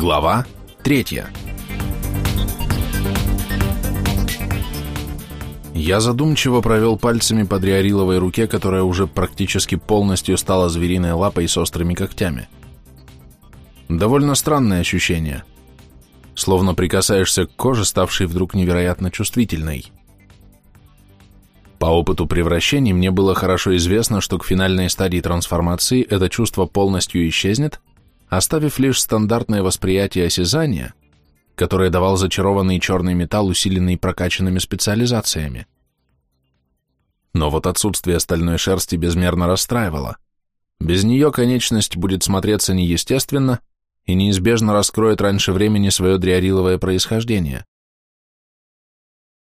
Глава третья. Я задумчиво провел пальцами по дриариловой руке, которая уже практически полностью стала звериной лапой с острыми когтями. Довольно странное ощущение. Словно прикасаешься к коже, ставшей вдруг невероятно чувствительной. По опыту превращений мне было хорошо известно, что к финальной стадии трансформации это чувство полностью исчезнет, оставив лишь стандартное восприятие осязания, которое давал зачарованный черный металл, усиленный прокачанными специализациями. Но вот отсутствие стальной шерсти безмерно расстраивало. Без нее конечность будет смотреться неестественно и неизбежно раскроет раньше времени свое дриариловое происхождение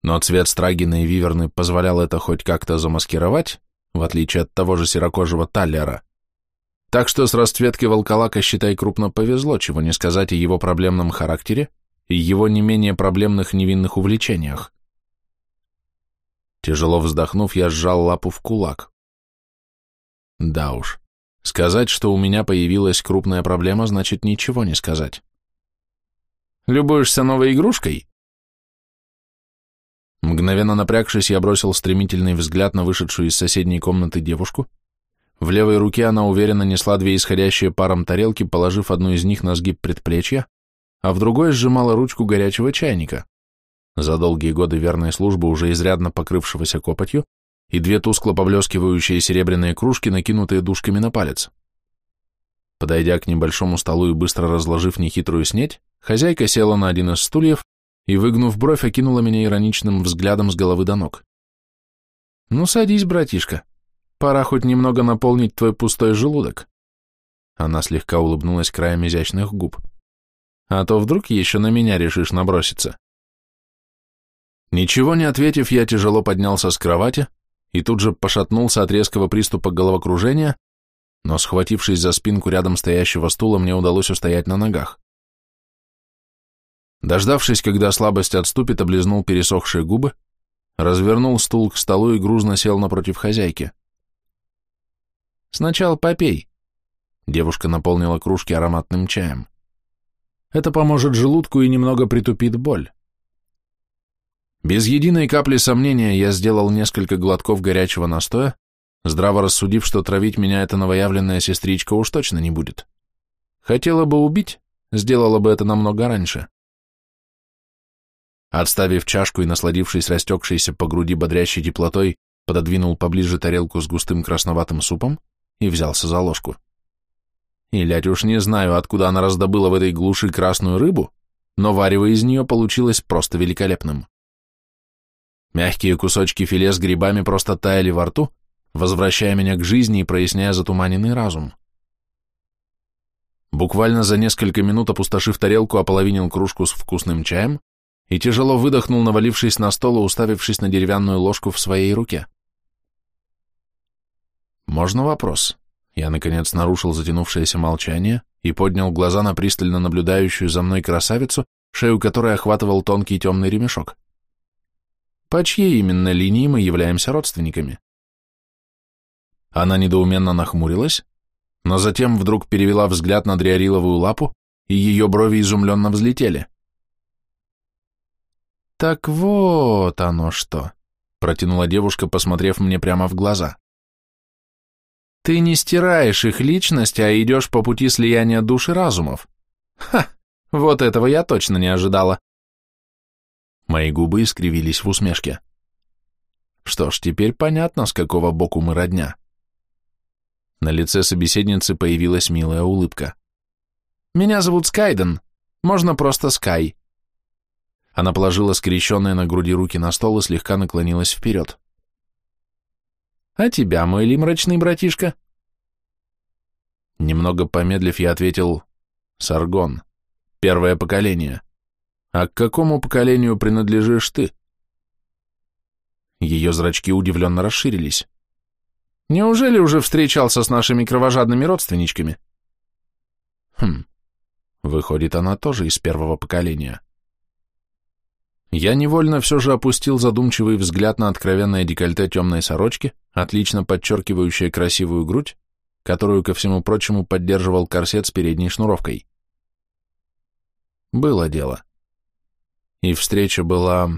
но цвет страгина и виверны позволял это хоть как-то замаскировать, в отличие от того же серокожего таллера. Так что с расцветкой волколака, считай, крупно повезло, чего не сказать о его проблемном характере и его не менее проблемных невинных увлечениях. Тяжело вздохнув, я сжал лапу в кулак. Да уж, сказать, что у меня появилась крупная проблема, значит ничего не сказать. «Любуешься новой игрушкой?» Мгновенно напрягшись, я бросил стремительный взгляд на вышедшую из соседней комнаты девушку. В левой руке она уверенно несла две исходящие паром тарелки, положив одну из них на сгиб предплечья, а в другой сжимала ручку горячего чайника, за долгие годы верной службы уже изрядно покрывшегося копотью, и две тускло поблескивающие серебряные кружки, накинутые дужками на палец. Подойдя к небольшому столу и быстро разложив нехитрую снеть, хозяйка села на один из стульев и, выгнув бровь, окинула меня ироничным взглядом с головы до ног. «Ну, садись, братишка. Пора хоть немного наполнить твой пустой желудок». Она слегка улыбнулась краем изящных губ. «А то вдруг еще на меня решишь наброситься». Ничего не ответив, я тяжело поднялся с кровати и тут же пошатнулся от резкого приступа головокружения, но, схватившись за спинку рядом стоящего стула, мне удалось устоять на ногах. Дождавшись, когда слабость отступит, облизнул пересохшие губы, развернул стул к столу и грузно сел напротив хозяйки. «Сначала попей», — девушка наполнила кружки ароматным чаем. «Это поможет желудку и немного притупит боль». Без единой капли сомнения я сделал несколько глотков горячего настоя, здраво рассудив, что травить меня эта новоявленная сестричка уж точно не будет. Хотела бы убить, сделала бы это намного раньше. Отставив чашку и насладившись растекшейся по груди бодрящей теплотой, пододвинул поближе тарелку с густым красноватым супом и взялся за ложку. И, лядь, уж не знаю, откуда она раздобыла в этой глуши красную рыбу, но варево из нее получилось просто великолепным. Мягкие кусочки филе с грибами просто таяли во рту, возвращая меня к жизни и проясняя затуманенный разум. Буквально за несколько минут, опустошив тарелку, ополовинил кружку с вкусным чаем, и тяжело выдохнул, навалившись на стол и уставившись на деревянную ложку в своей руке. «Можно вопрос?» Я, наконец, нарушил затянувшееся молчание и поднял глаза на пристально наблюдающую за мной красавицу, шею которой охватывал тонкий темный ремешок. По чьей именно линии мы являемся родственниками? Она недоуменно нахмурилась, но затем вдруг перевела взгляд на дриариловую лапу, и ее брови изумленно взлетели. «Так вот оно что», — протянула девушка, посмотрев мне прямо в глаза. «Ты не стираешь их личность, а идешь по пути слияния душ и разумов. Ха, вот этого я точно не ожидала». Мои губы искривились в усмешке. Что ж, теперь понятно, с какого боку мы родня. На лице собеседницы появилась милая улыбка. «Меня зовут Скайден. Можно просто Скай. Она положила скрещенные на груди руки на стол и слегка наклонилась вперед. «А тебя, мой лимрачный братишка?» Немного помедлив, я ответил «Саргон, первое поколение. А к какому поколению принадлежишь ты?» Ее зрачки удивленно расширились. «Неужели уже встречался с нашими кровожадными родственничками?» «Хм, выходит, она тоже из первого поколения». Я невольно все же опустил задумчивый взгляд на откровенное декольте темной сорочки, отлично подчеркивающее красивую грудь, которую, ко всему прочему, поддерживал корсет с передней шнуровкой. Было дело. И встреча была...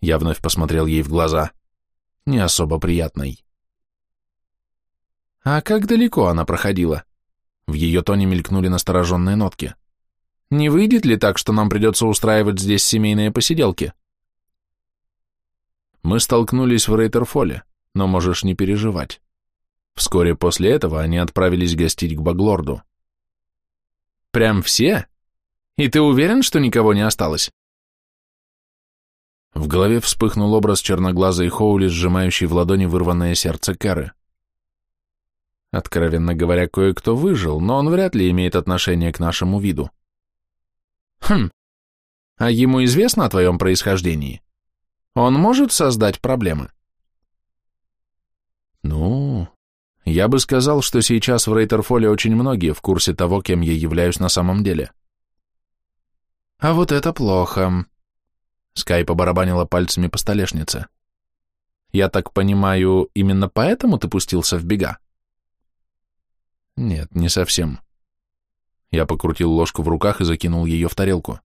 Я вновь посмотрел ей в глаза. Не особо приятной. А как далеко она проходила? В ее тоне мелькнули настороженные нотки. Не выйдет ли так, что нам придется устраивать здесь семейные посиделки? Мы столкнулись в Рейтерфоле, но можешь не переживать. Вскоре после этого они отправились гостить к Баглорду. Прям все? И ты уверен, что никого не осталось? В голове вспыхнул образ черноглазой Хоули, сжимающей в ладони вырванное сердце Кэры. Откровенно говоря, кое-кто выжил, но он вряд ли имеет отношение к нашему виду. Хм, а ему известно о твоем происхождении? Он может создать проблемы? Ну, я бы сказал, что сейчас в Рейтерфоле очень многие в курсе того, кем я являюсь на самом деле. А вот это плохо. Скай побарабанила пальцами по столешнице. Я так понимаю, именно поэтому ты пустился в бега? Нет, не совсем. Я покрутил ложку в руках и закинул ее в тарелку.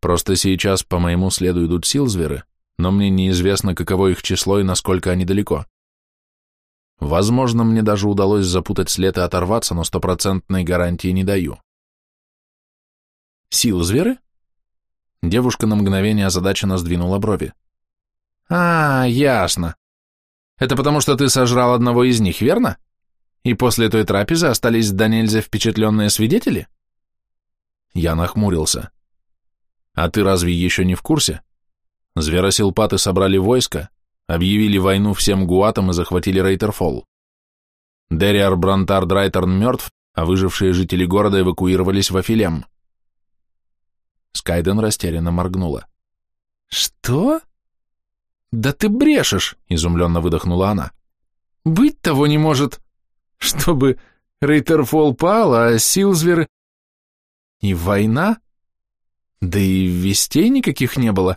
Просто сейчас по моему следу идут силзверы, но мне неизвестно, каково их число и насколько они далеко. Возможно, мне даже удалось запутать след и оторваться, но стопроцентной гарантии не даю. Силзверы? Девушка на мгновение озадаченно сдвинула брови. А, ясно. Это потому, что ты сожрал одного из них, верно? И после той трапезы остались до нельзя впечатленные свидетели? Я нахмурился. А ты разве еще не в курсе? Зверосилпаты собрали войско, объявили войну всем гуатам и захватили Рейтерфолл. Дериар Брантар Драйтерн мертв, а выжившие жители города эвакуировались в Афилем. Скайден растерянно моргнула. «Что?» «Да ты брешешь!» — изумленно выдохнула она. «Быть того не может!» Чтобы Рейтерфол пал, а Силзвер... И война? Да и вестей никаких не было.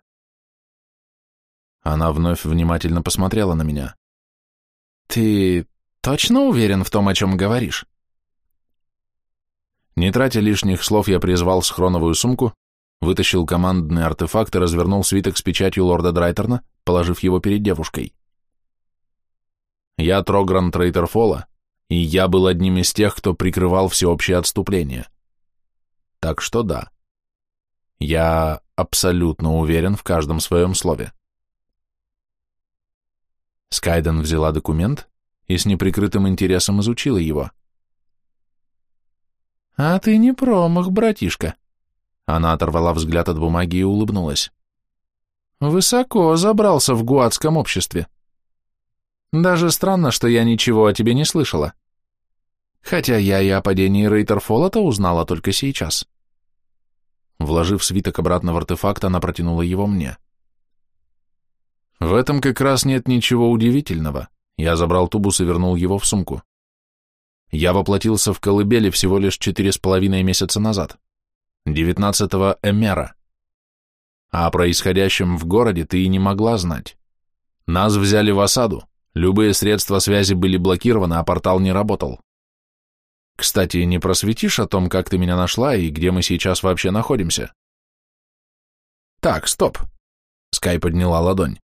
Она вновь внимательно посмотрела на меня. Ты точно уверен в том, о чем говоришь? Не тратя лишних слов, я призвал схроновую сумку, вытащил командный артефакт и развернул свиток с печатью лорда Драйтерна, положив его перед девушкой. Я Трогран Трейтерфола, и я был одним из тех, кто прикрывал всеобщее отступление. Так что да, я абсолютно уверен в каждом своем слове. Скайден взяла документ и с неприкрытым интересом изучила его. «А ты не промах, братишка!» Она оторвала взгляд от бумаги и улыбнулась. «Высоко забрался в гуадском обществе. Даже странно, что я ничего о тебе не слышала. Хотя я и о падении Рейтерфоллата узнала только сейчас. Вложив свиток обратно в артефакт, она протянула его мне. В этом как раз нет ничего удивительного. Я забрал тубус и вернул его в сумку. Я воплотился в колыбели всего лишь четыре с половиной месяца назад, 19-го Эмера. А о происходящем в городе ты и не могла знать. Нас взяли в осаду, Любые средства связи были блокированы, а портал не работал. Кстати, не просветишь о том, как ты меня нашла и где мы сейчас вообще находимся? Так, стоп. Скай подняла ладонь.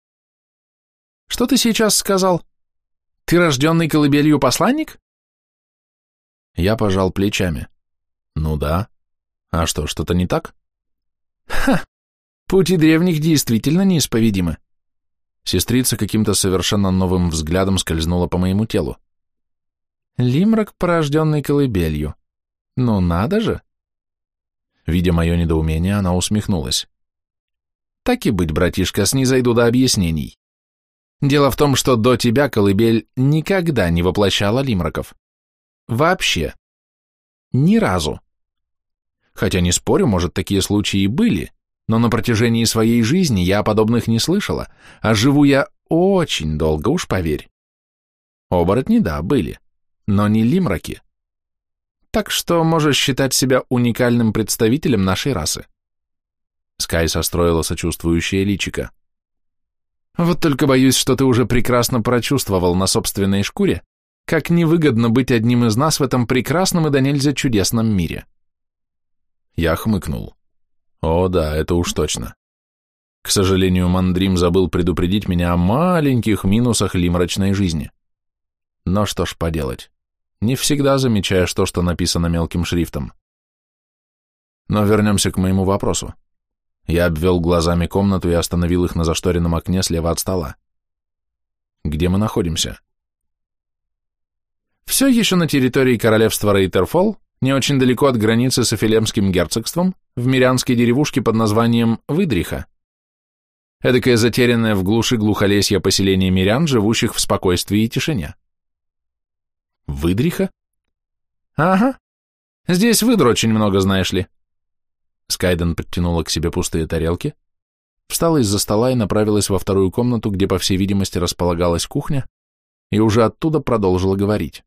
Что ты сейчас сказал? Ты рожденный колыбелью посланник? Я пожал плечами. Ну да. А что, что-то не так? Ха! Пути древних действительно неисповедимы. Сестрица каким-то совершенно новым взглядом скользнула по моему телу. Лимрак, порожденный колыбелью. Ну надо же! Видя мое недоумение, она усмехнулась. Так и быть, братишка, снизойду до объяснений. Дело в том, что до тебя колыбель никогда не воплощала лимраков. Вообще. Ни разу. Хотя не спорю, может, такие случаи и были, но на протяжении своей жизни я подобных не слышала, а живу я очень долго, уж поверь. Оборотни, да, были, но не лимраки. Так что можешь считать себя уникальным представителем нашей расы. Скай состроила сочувствующее личико. Вот только боюсь, что ты уже прекрасно прочувствовал на собственной шкуре, как невыгодно быть одним из нас в этом прекрасном и до нельзя чудесном мире. Я хмыкнул. О да, это уж точно. К сожалению, Мандрим забыл предупредить меня о маленьких минусах лимрачной жизни. Но что ж поделать, не всегда замечаешь то, что написано мелким шрифтом. Но вернемся к моему вопросу. Я обвел глазами комнату и остановил их на зашторенном окне слева от стола. Где мы находимся? Все еще на территории королевства Рейтерфолл, не очень далеко от границы с Эфилемским герцогством, в мирянской деревушке под названием Выдриха. Эдакое затерянное в глуши глухолесья поселение мирян, живущих в спокойствии и тишине. Выдриха? Ага. Здесь выдр очень много, знаешь ли. Скайден подтянула к себе пустые тарелки, встала из-за стола и направилась во вторую комнату, где, по всей видимости, располагалась кухня, и уже оттуда продолжила говорить.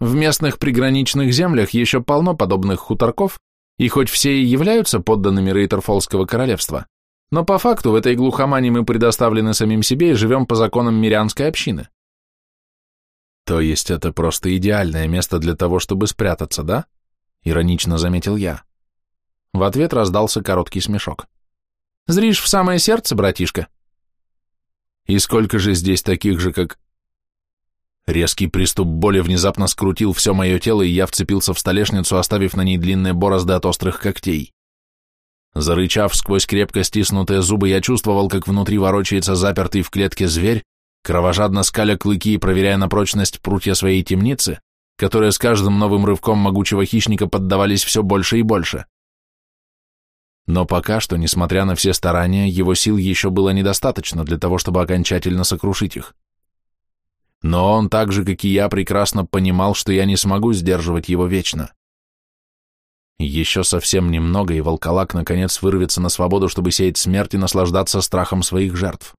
В местных приграничных землях еще полно подобных хуторков, и хоть все и являются подданными Рейтерфолского королевства, но по факту в этой глухомане мы предоставлены самим себе и живем по законам мирянской общины. То есть это просто идеальное место для того, чтобы спрятаться, да? Иронично заметил я. В ответ раздался короткий смешок. «Зришь в самое сердце, братишка?» «И сколько же здесь таких же, как...» Резкий приступ боли внезапно скрутил все мое тело, и я вцепился в столешницу, оставив на ней длинные борозды от острых когтей. Зарычав сквозь крепко стиснутые зубы, я чувствовал, как внутри ворочается запертый в клетке зверь, кровожадно скаля клыки и проверяя на прочность прутья своей темницы, которые с каждым новым рывком могучего хищника поддавались все больше и больше. Но пока что, несмотря на все старания, его сил еще было недостаточно для того, чтобы окончательно сокрушить их. Но он так же, как и я, прекрасно понимал, что я не смогу сдерживать его вечно. Еще совсем немного, и волколак наконец вырвется на свободу, чтобы сеять смерть и наслаждаться страхом своих жертв.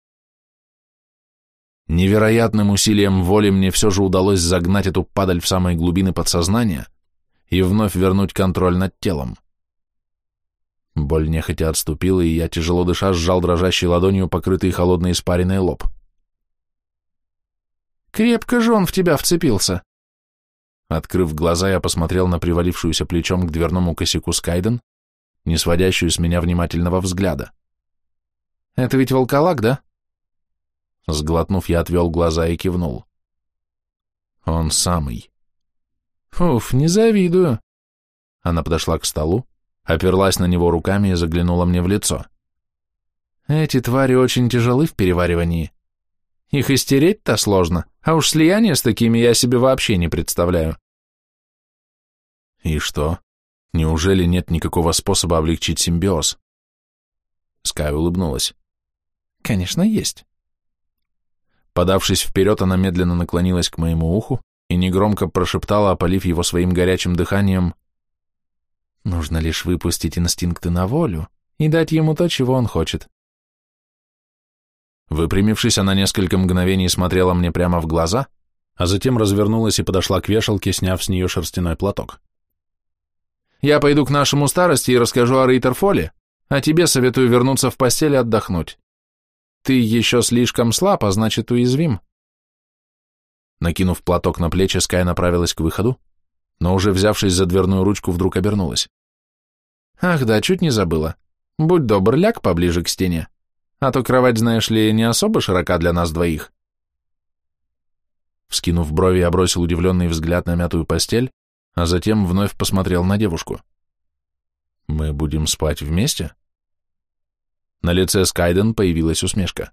Невероятным усилием воли мне все же удалось загнать эту падаль в самые глубины подсознания и вновь вернуть контроль над телом. Боль нехотя отступила, и я, тяжело дыша, сжал дрожащей ладонью покрытый холодной испаренной лоб. «Крепко же он в тебя вцепился!» Открыв глаза, я посмотрел на привалившуюся плечом к дверному косяку Скайден, не сводящую с меня внимательного взгляда. «Это ведь волколак, да?» Сглотнув, я отвел глаза и кивнул. «Он самый». «Уф, не завидую». Она подошла к столу, оперлась на него руками и заглянула мне в лицо. Эти твари очень тяжелы в переваривании. Их истереть-то сложно, а уж слияние с такими я себе вообще не представляю. И что? Неужели нет никакого способа облегчить симбиоз? Скай улыбнулась. Конечно, есть. Подавшись вперед, она медленно наклонилась к моему уху и негромко прошептала, опалив его своим горячим дыханием, Нужно лишь выпустить инстинкты на волю и дать ему то, чего он хочет. Выпрямившись, она несколько мгновений смотрела мне прямо в глаза, а затем развернулась и подошла к вешалке, сняв с нее шерстяной платок. «Я пойду к нашему старости и расскажу о Рейтерфоле, а тебе советую вернуться в постель и отдохнуть. Ты еще слишком слаб, а значит уязвим». Накинув платок на плечи, Скай направилась к выходу, но уже взявшись за дверную ручку, вдруг обернулась. «Ах да, чуть не забыла. Будь добр, ляг поближе к стене, а то кровать, знаешь ли, не особо широка для нас двоих». Вскинув брови, я бросил удивленный взгляд на мятую постель, а затем вновь посмотрел на девушку. «Мы будем спать вместе?» На лице Скайден появилась усмешка.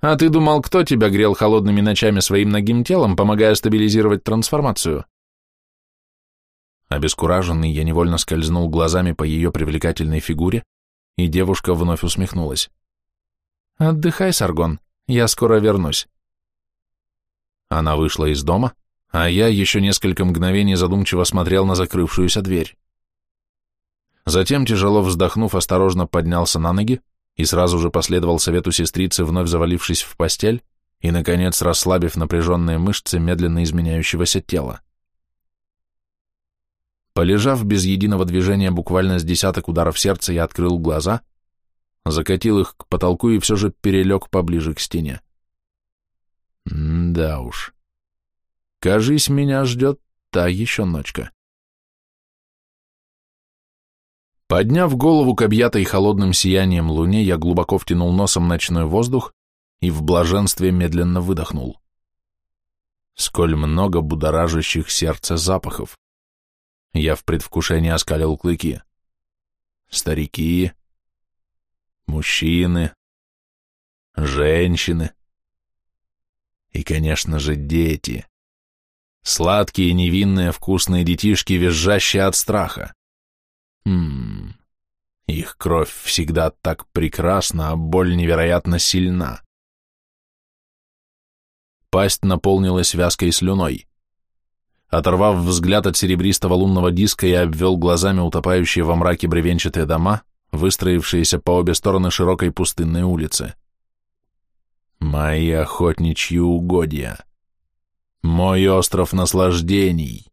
«А ты думал, кто тебя грел холодными ночами своим ногим телом, помогая стабилизировать трансформацию?» Обескураженный, я невольно скользнул глазами по ее привлекательной фигуре, и девушка вновь усмехнулась. «Отдыхай, Саргон, я скоро вернусь». Она вышла из дома, а я еще несколько мгновений задумчиво смотрел на закрывшуюся дверь. Затем, тяжело вздохнув, осторожно поднялся на ноги и сразу же последовал совету сестрицы, вновь завалившись в постель и, наконец, расслабив напряженные мышцы медленно изменяющегося тела. Полежав без единого движения буквально с десяток ударов сердца, я открыл глаза, закатил их к потолку и все же перелег поближе к стене. М да уж. Кажись, меня ждет та еще ночка. Подняв голову к объятой холодным сиянием луне, я глубоко втянул носом ночной воздух и в блаженстве медленно выдохнул. Сколь много будоражащих сердце запахов. Я в предвкушении оскалил клыки. Старики, мужчины, женщины и, конечно же, дети. Сладкие, невинные, вкусные детишки, визжащие от страха. Хм, их кровь всегда так прекрасна, а боль невероятно сильна. Пасть наполнилась вязкой слюной. Оторвав взгляд от серебристого лунного диска, я обвел глазами утопающие во мраке бревенчатые дома, выстроившиеся по обе стороны широкой пустынной улицы. Мои охотничьи угодья. Мой остров наслаждений.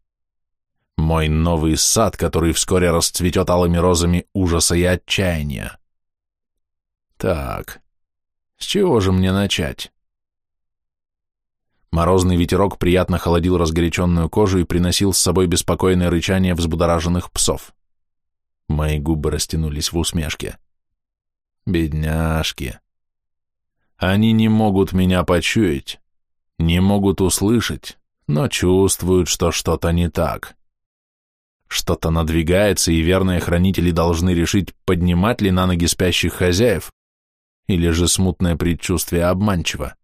Мой новый сад, который вскоре расцветет алыми розами ужаса и отчаяния. Так, с чего же мне начать? Морозный ветерок приятно холодил разгоряченную кожу и приносил с собой беспокойное рычание взбудораженных псов. Мои губы растянулись в усмешке. Бедняжки. Они не могут меня почуять, не могут услышать, но чувствуют, что что-то не так. Что-то надвигается, и верные хранители должны решить, поднимать ли на ноги спящих хозяев, или же смутное предчувствие обманчиво.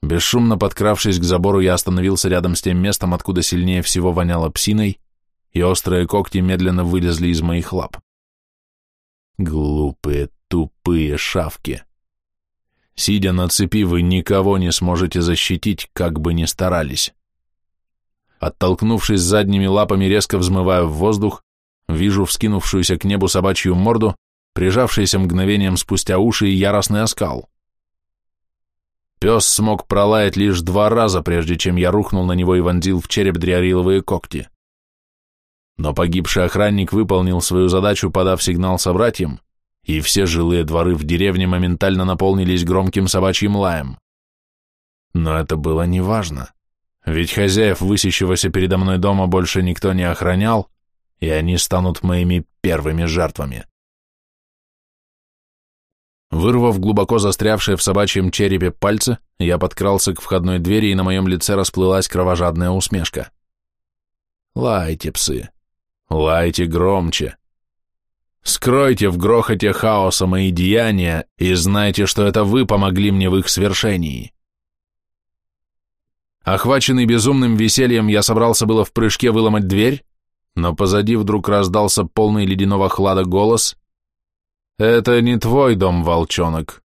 Бесшумно подкравшись к забору, я остановился рядом с тем местом, откуда сильнее всего воняло псиной, и острые когти медленно вылезли из моих лап. Глупые, тупые шавки. Сидя на цепи, вы никого не сможете защитить, как бы ни старались. Оттолкнувшись задними лапами, резко взмываю в воздух, вижу вскинувшуюся к небу собачью морду, прижавшиеся мгновением спустя уши и яростный оскал. Пес смог пролаять лишь два раза, прежде чем я рухнул на него и вонзил в череп дриариловые когти. Но погибший охранник выполнил свою задачу, подав сигнал собратьям, и все жилые дворы в деревне моментально наполнились громким собачьим лаем. Но это было неважно. Ведь хозяев высящегося передо мной дома больше никто не охранял, и они станут моими первыми жертвами. Вырвав глубоко застрявшие в собачьем черепе пальцы, я подкрался к входной двери, и на моем лице расплылась кровожадная усмешка. «Лайте, псы! Лайте громче! Скройте в грохоте хаоса мои деяния и знайте, что это вы помогли мне в их свершении!» Охваченный безумным весельем, я собрался было в прыжке выломать дверь, но позади вдруг раздался полный ледяного хлада голос. «Это не твой дом, волчонок».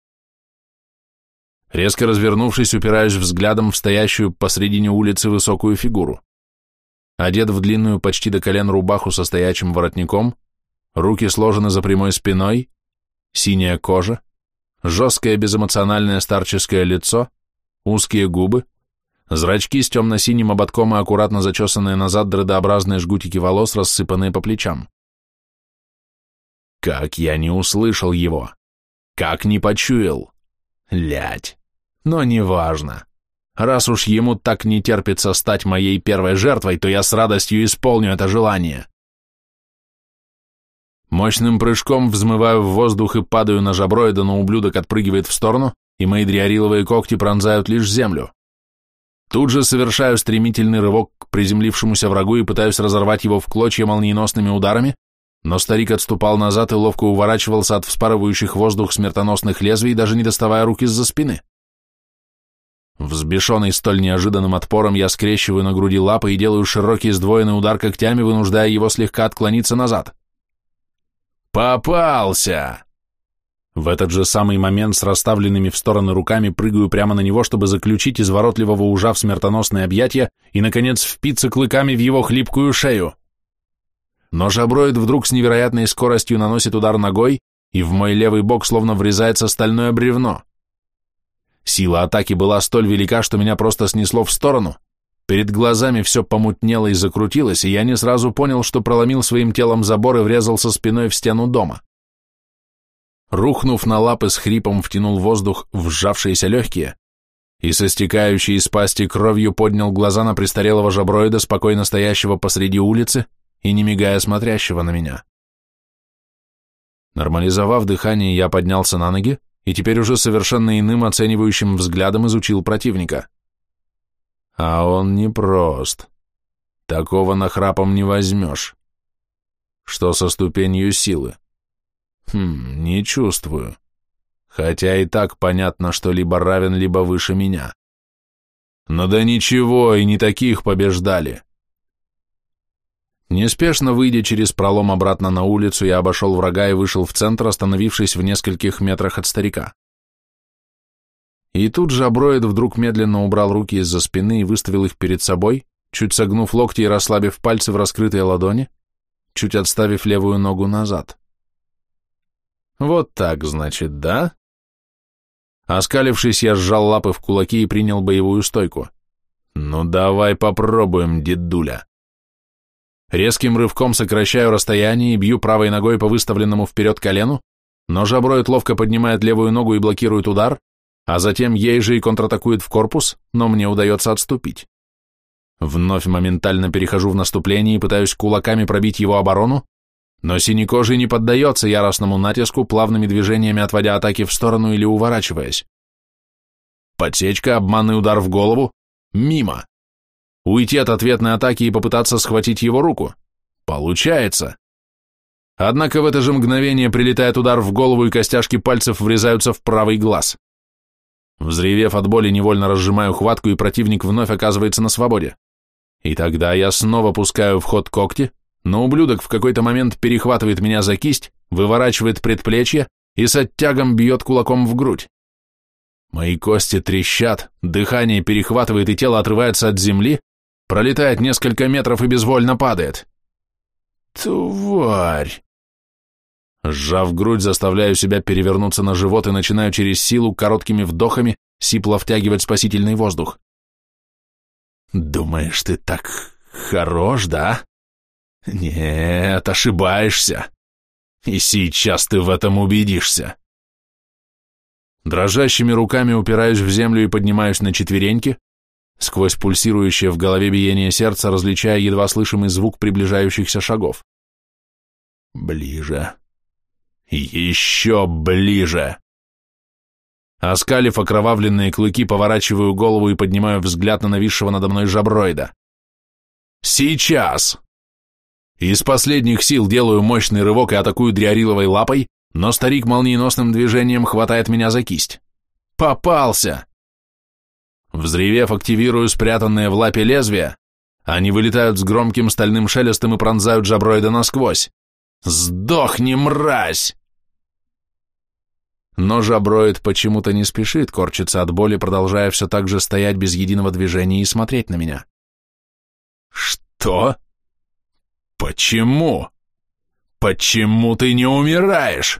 Резко развернувшись, упираюсь взглядом в стоящую посредине улицы высокую фигуру. Одет в длинную почти до колен рубаху со стоячим воротником, руки сложены за прямой спиной, синяя кожа, жесткое безэмоциональное старческое лицо, узкие губы, Зрачки с темно-синим ободком и аккуратно зачесанные назад дредообразные жгутики волос, рассыпанные по плечам. Как я не услышал его! Как не почуял! Лять! Но неважно. Раз уж ему так не терпится стать моей первой жертвой, то я с радостью исполню это желание. Мощным прыжком взмываю в воздух и падаю на жаброида, но ублюдок отпрыгивает в сторону, и мои дриариловые когти пронзают лишь землю. Тут же совершаю стремительный рывок к приземлившемуся врагу и пытаюсь разорвать его в клочья молниеносными ударами, но старик отступал назад и ловко уворачивался от вспарывающих воздух смертоносных лезвий, даже не доставая руки из-за спины. Взбешенный столь неожиданным отпором, я скрещиваю на груди лапы и делаю широкий сдвоенный удар когтями, вынуждая его слегка отклониться назад. «Попался!» В этот же самый момент с расставленными в стороны руками прыгаю прямо на него, чтобы заключить изворотливого ужа в смертоносное объятие и, наконец, впиться клыками в его хлипкую шею. Но жаброид вдруг с невероятной скоростью наносит удар ногой, и в мой левый бок словно врезается стальное бревно. Сила атаки была столь велика, что меня просто снесло в сторону. Перед глазами все помутнело и закрутилось, и я не сразу понял, что проломил своим телом забор и врезался спиной в стену дома. Рухнув на лапы, с хрипом втянул воздух в сжавшиеся легкие и со стекающей из пасти кровью поднял глаза на престарелого жаброида, спокойно стоящего посреди улицы и не мигая смотрящего на меня. Нормализовав дыхание, я поднялся на ноги и теперь уже совершенно иным оценивающим взглядом изучил противника. А он непрост. Такого нахрапом не возьмешь. Что со ступенью силы? Хм, не чувствую. Хотя и так понятно, что либо равен, либо выше меня. Но да ничего, и не таких побеждали. Неспешно выйдя через пролом обратно на улицу, я обошел врага и вышел в центр, остановившись в нескольких метрах от старика. И тут же Аброид вдруг медленно убрал руки из-за спины и выставил их перед собой, чуть согнув локти и расслабив пальцы в раскрытые ладони, чуть отставив левую ногу назад. Вот так, значит, да? Оскалившись, я сжал лапы в кулаки и принял боевую стойку. Ну давай попробуем, дедуля. Резким рывком сокращаю расстояние и бью правой ногой по выставленному вперед колену, но жаброид ловко поднимает левую ногу и блокирует удар, а затем ей же и контратакует в корпус, но мне удается отступить. Вновь моментально перехожу в наступление и пытаюсь кулаками пробить его оборону, но синекожий не поддается яростному натиску, плавными движениями отводя атаки в сторону или уворачиваясь. Подсечка, обманный удар в голову, мимо. Уйти от ответной атаки и попытаться схватить его руку. Получается. Однако в это же мгновение прилетает удар в голову, и костяшки пальцев врезаются в правый глаз. Взревев от боли, невольно разжимаю хватку, и противник вновь оказывается на свободе. И тогда я снова пускаю в ход когти, но ублюдок в какой-то момент перехватывает меня за кисть, выворачивает предплечье и с оттягом бьет кулаком в грудь. Мои кости трещат, дыхание перехватывает и тело отрывается от земли, пролетает несколько метров и безвольно падает. Тварь! Сжав грудь, заставляю себя перевернуться на живот и начинаю через силу короткими вдохами сипло втягивать спасительный воздух. Думаешь, ты так хорош, да? Нет, ошибаешься. И сейчас ты в этом убедишься. Дрожащими руками упираюсь в землю и поднимаюсь на четвереньки, сквозь пульсирующее в голове биение сердца, различая едва слышимый звук приближающихся шагов. Ближе. Еще ближе. Оскалив окровавленные клыки, поворачиваю голову и поднимаю взгляд на нависшего надо мной жаброида. Сейчас! Из последних сил делаю мощный рывок и атакую дриариловой лапой, но старик молниеносным движением хватает меня за кисть. Попался! Взревев, активирую спрятанные в лапе лезвия, они вылетают с громким стальным шелестом и пронзают жаброида насквозь. «Сдохни, мразь!» Но жаброид почему-то не спешит корчиться от боли, продолжая все так же стоять без единого движения и смотреть на меня. «Что? Почему? Почему ты не умираешь?»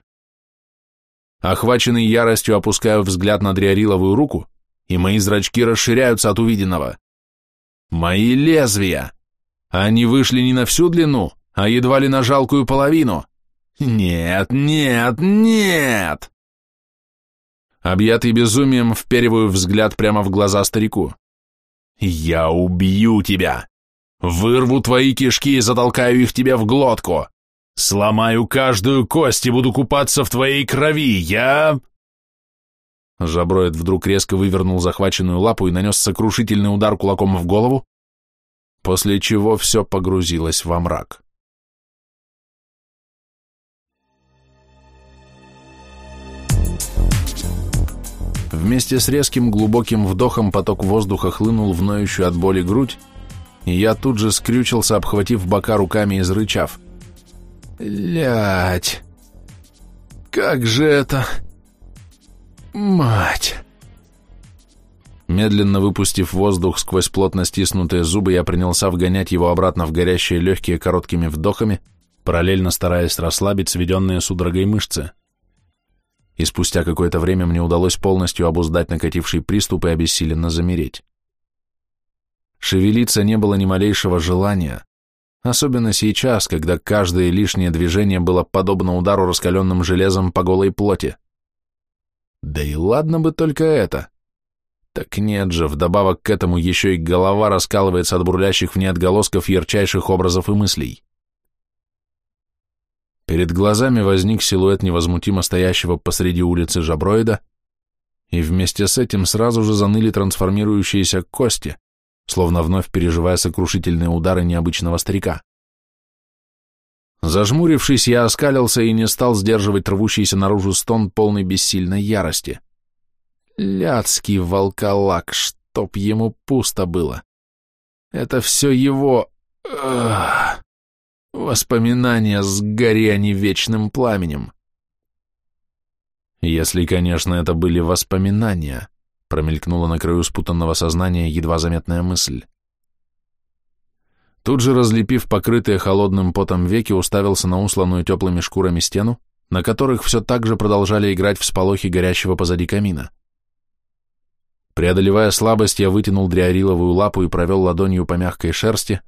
Охваченный яростью опускаю взгляд на дриариловую руку, и мои зрачки расширяются от увиденного. Мои лезвия! Они вышли не на всю длину, а едва ли на жалкую половину. Нет, нет, нет! Объятый безумием, впериваю взгляд прямо в глаза старику. «Я убью тебя! Вырву твои кишки и затолкаю их тебе в глотку! Сломаю каждую кость и буду купаться в твоей крови! Я...» Жаброид вдруг резко вывернул захваченную лапу и нанес сокрушительный удар кулаком в голову, после чего все погрузилось во мрак. Вместе с резким глубоким вдохом поток воздуха хлынул в ноющую от боли грудь, я тут же скрючился, обхватив бока руками и зарычав. «Лять! Как же это...» Мать! Медленно выпустив воздух сквозь плотно стиснутые зубы, я принялся вгонять его обратно в горящие легкие короткими вдохами, параллельно стараясь расслабить сведенные судорогой мышцы. И спустя какое-то время мне удалось полностью обуздать накативший приступ и обессиленно замереть. Шевелиться не было ни малейшего желания, особенно сейчас, когда каждое лишнее движение было подобно удару раскаленным железом по голой плоти. Да и ладно бы только это. Так нет же, вдобавок к этому еще и голова раскалывается от бурлящих в ней отголосков ярчайших образов и мыслей. Перед глазами возник силуэт невозмутимо стоящего посреди улицы жаброида, и вместе с этим сразу же заныли трансформирующиеся кости, словно вновь переживая сокрушительные удары необычного старика. Зажмурившись, я оскалился и не стал сдерживать рвущийся наружу стон полной бессильной ярости. Ляцкий волколак, чтоб ему пусто было. Это все его... Ах, воспоминания, сгори они вечным пламенем. Если, конечно, это были воспоминания, промелькнула на краю спутанного сознания едва заметная мысль. Тут же, разлепив покрытые холодным потом веки, уставился на усланную теплыми шкурами стену, на которых все так же продолжали играть всполохи горящего позади камина. Преодолевая слабость, я вытянул дриариловую лапу и провел ладонью по мягкой шерсти,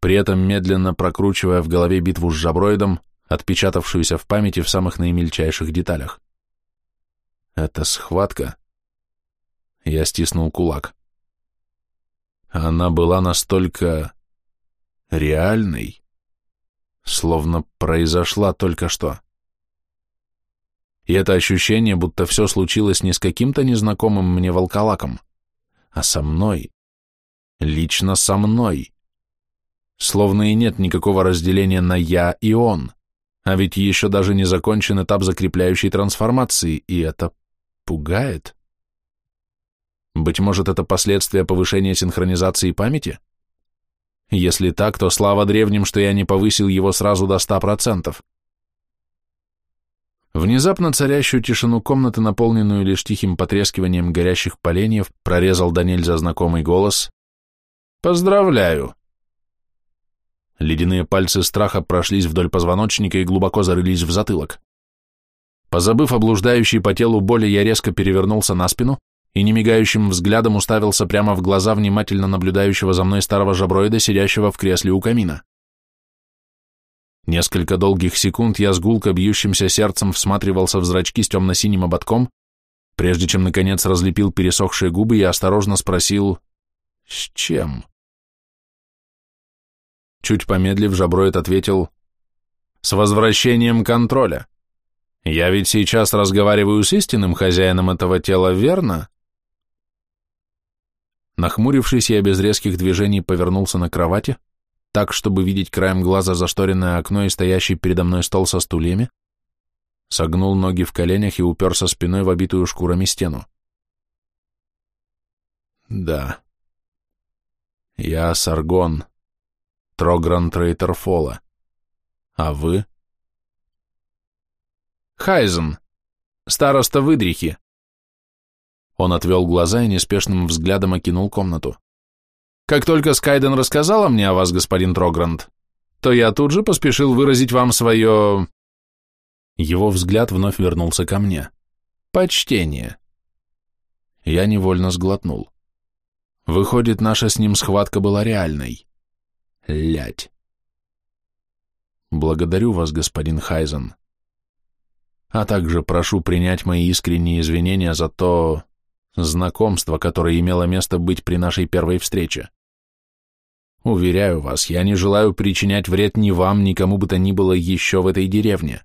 при этом медленно прокручивая в голове битву с жаброидом, отпечатавшуюся в памяти в самых наимельчайших деталях. Это схватка. Я стиснул кулак. Она была настолько реальной, словно произошла только что. И это ощущение, будто все случилось не с каким-то незнакомым мне волколаком, а со мной, лично со мной. Словно и нет никакого разделения на «я» и «он», а ведь еще даже не закончен этап закрепляющей трансформации, и это пугает. Быть может, это последствия повышения синхронизации памяти? Если так, то слава древним, что я не повысил его сразу до ста процентов. Внезапно царящую тишину комнаты, наполненную лишь тихим потрескиванием горящих поленьев, прорезал до нельзя знакомый голос. «Поздравляю!» Ледяные пальцы страха прошлись вдоль позвоночника и глубоко зарылись в затылок. Позабыв о блуждающей по телу боли, я резко перевернулся на спину, и немигающим взглядом уставился прямо в глаза внимательно наблюдающего за мной старого жаброида, сидящего в кресле у камина. Несколько долгих секунд я с гулко бьющимся сердцем всматривался в зрачки с темно-синим ободком, прежде чем, наконец, разлепил пересохшие губы и осторожно спросил «С чем?». Чуть помедлив, жаброид ответил «С возвращением контроля. Я ведь сейчас разговариваю с истинным хозяином этого тела, верно?» Нахмурившись, я без резких движений повернулся на кровати, так, чтобы видеть краем глаза зашторенное окно и стоящий передо мной стол со стульями, согнул ноги в коленях и уперся спиной в обитую шкурами стену. Да. Я Саргон, Трогран Трейтер Фола. А вы? Хайзен, староста Выдрихи, он отвел глаза и неспешным взглядом окинул комнату. «Как только Скайден рассказала мне о вас, господин Трогранд, то я тут же поспешил выразить вам свое...» Его взгляд вновь вернулся ко мне. «Почтение». Я невольно сглотнул. Выходит, наша с ним схватка была реальной. Лять. Благодарю вас, господин Хайзен. А также прошу принять мои искренние извинения за то, знакомство, которое имело место быть при нашей первой встрече. Уверяю вас, я не желаю причинять вред ни вам, ни кому бы то ни было еще в этой деревне.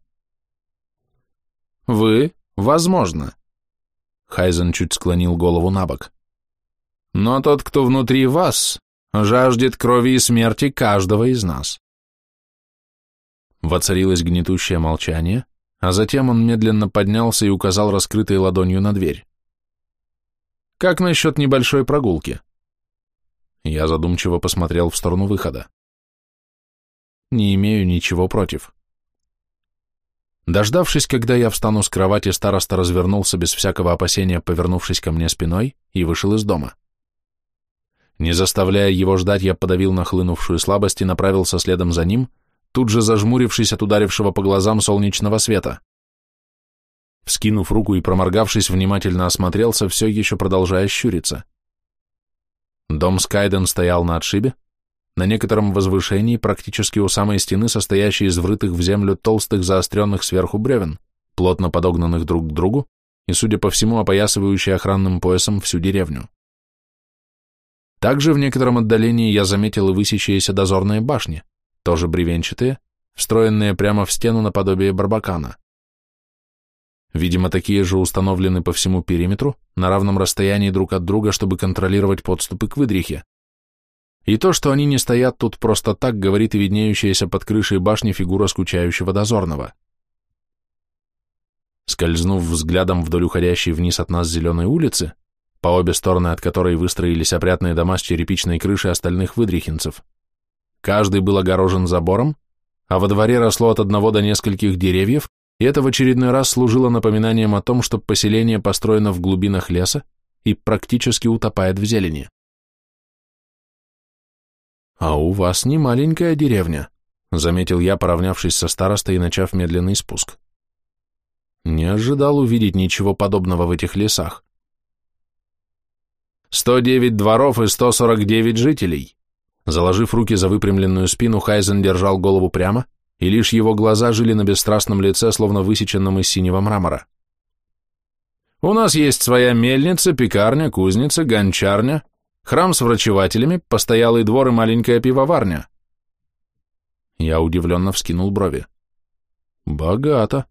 Вы? Возможно. Хайзен чуть склонил голову на бок. Но тот, кто внутри вас, жаждет крови и смерти каждого из нас. Воцарилось гнетущее молчание, а затем он медленно поднялся и указал раскрытой ладонью на дверь. Как насчет небольшой прогулки? Я задумчиво посмотрел в сторону выхода. Не имею ничего против. Дождавшись, когда я встану с кровати, староста развернулся без всякого опасения, повернувшись ко мне спиной, и вышел из дома. Не заставляя его ждать, я подавил нахлынувшую слабость и направился следом за ним, тут же зажмурившись от ударившего по глазам солнечного света. Вскинув руку и проморгавшись, внимательно осмотрелся, все еще продолжая щуриться. Дом Скайден стоял на отшибе, на некотором возвышении, практически у самой стены, состоящей из врытых в землю толстых заостренных сверху бревен, плотно подогнанных друг к другу и, судя по всему, опоясывающие охранным поясом всю деревню. Также в некотором отдалении я заметил и высящиеся дозорные башни, тоже бревенчатые, встроенные прямо в стену наподобие барбакана. Видимо, такие же установлены по всему периметру, на равном расстоянии друг от друга, чтобы контролировать подступы к выдрихе. И то, что они не стоят тут просто так, говорит и виднеющаяся под крышей башни фигура скучающего дозорного. Скользнув взглядом вдоль уходящей вниз от нас зеленой улицы, по обе стороны от которой выстроились опрятные дома с черепичной крышей остальных выдрихинцев, каждый был огорожен забором, а во дворе росло от одного до нескольких деревьев, и это в очередной раз служило напоминанием о том, что поселение построено в глубинах леса и практически утопает в зелени. «А у вас не маленькая деревня», — заметил я, поравнявшись со старостой и начав медленный спуск. Не ожидал увидеть ничего подобного в этих лесах. «Сто девять дворов и сто сорок девять жителей», Заложив руки за выпрямленную спину, Хайзен держал голову прямо, и лишь его глаза жили на бесстрастном лице, словно высеченном из синего мрамора. «У нас есть своя мельница, пекарня, кузница, гончарня, храм с врачевателями, постоялый двор и маленькая пивоварня». Я удивленно вскинул брови. «Богато».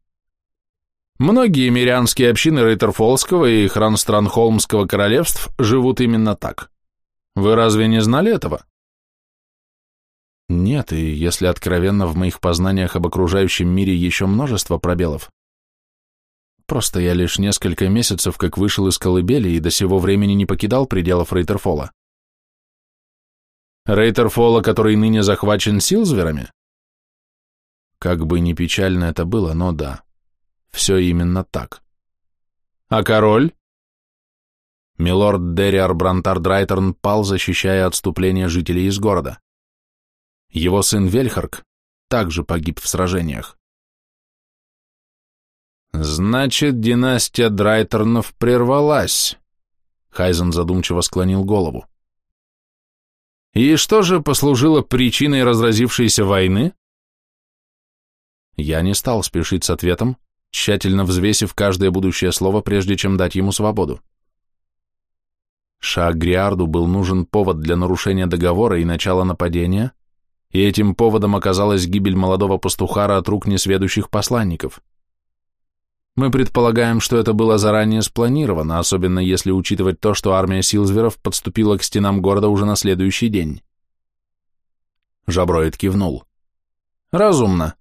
Многие мирянские общины Рейтерфолского и Хранстранхолмского королевств живут именно так. Вы разве не знали этого? Нет, и если откровенно, в моих познаниях об окружающем мире еще множество пробелов. Просто я лишь несколько месяцев как вышел из колыбели и до сего времени не покидал пределов Рейтерфола. Рейтерфола, который ныне захвачен силзверами? Как бы ни печально это было, но да, все именно так. А король? Милорд Дериар Брантар Драйтерн пал, защищая отступление жителей из города. Его сын Вельхарк также погиб в сражениях. «Значит, династия Драйтернов прервалась», — Хайзен задумчиво склонил голову. «И что же послужило причиной разразившейся войны?» Я не стал спешить с ответом, тщательно взвесив каждое будущее слово, прежде чем дать ему свободу. Шагриарду был нужен повод для нарушения договора и начала нападения, и этим поводом оказалась гибель молодого пастухара от рук несведущих посланников. Мы предполагаем, что это было заранее спланировано, особенно если учитывать то, что армия Силзверов подступила к стенам города уже на следующий день. Жаброид кивнул. Разумно.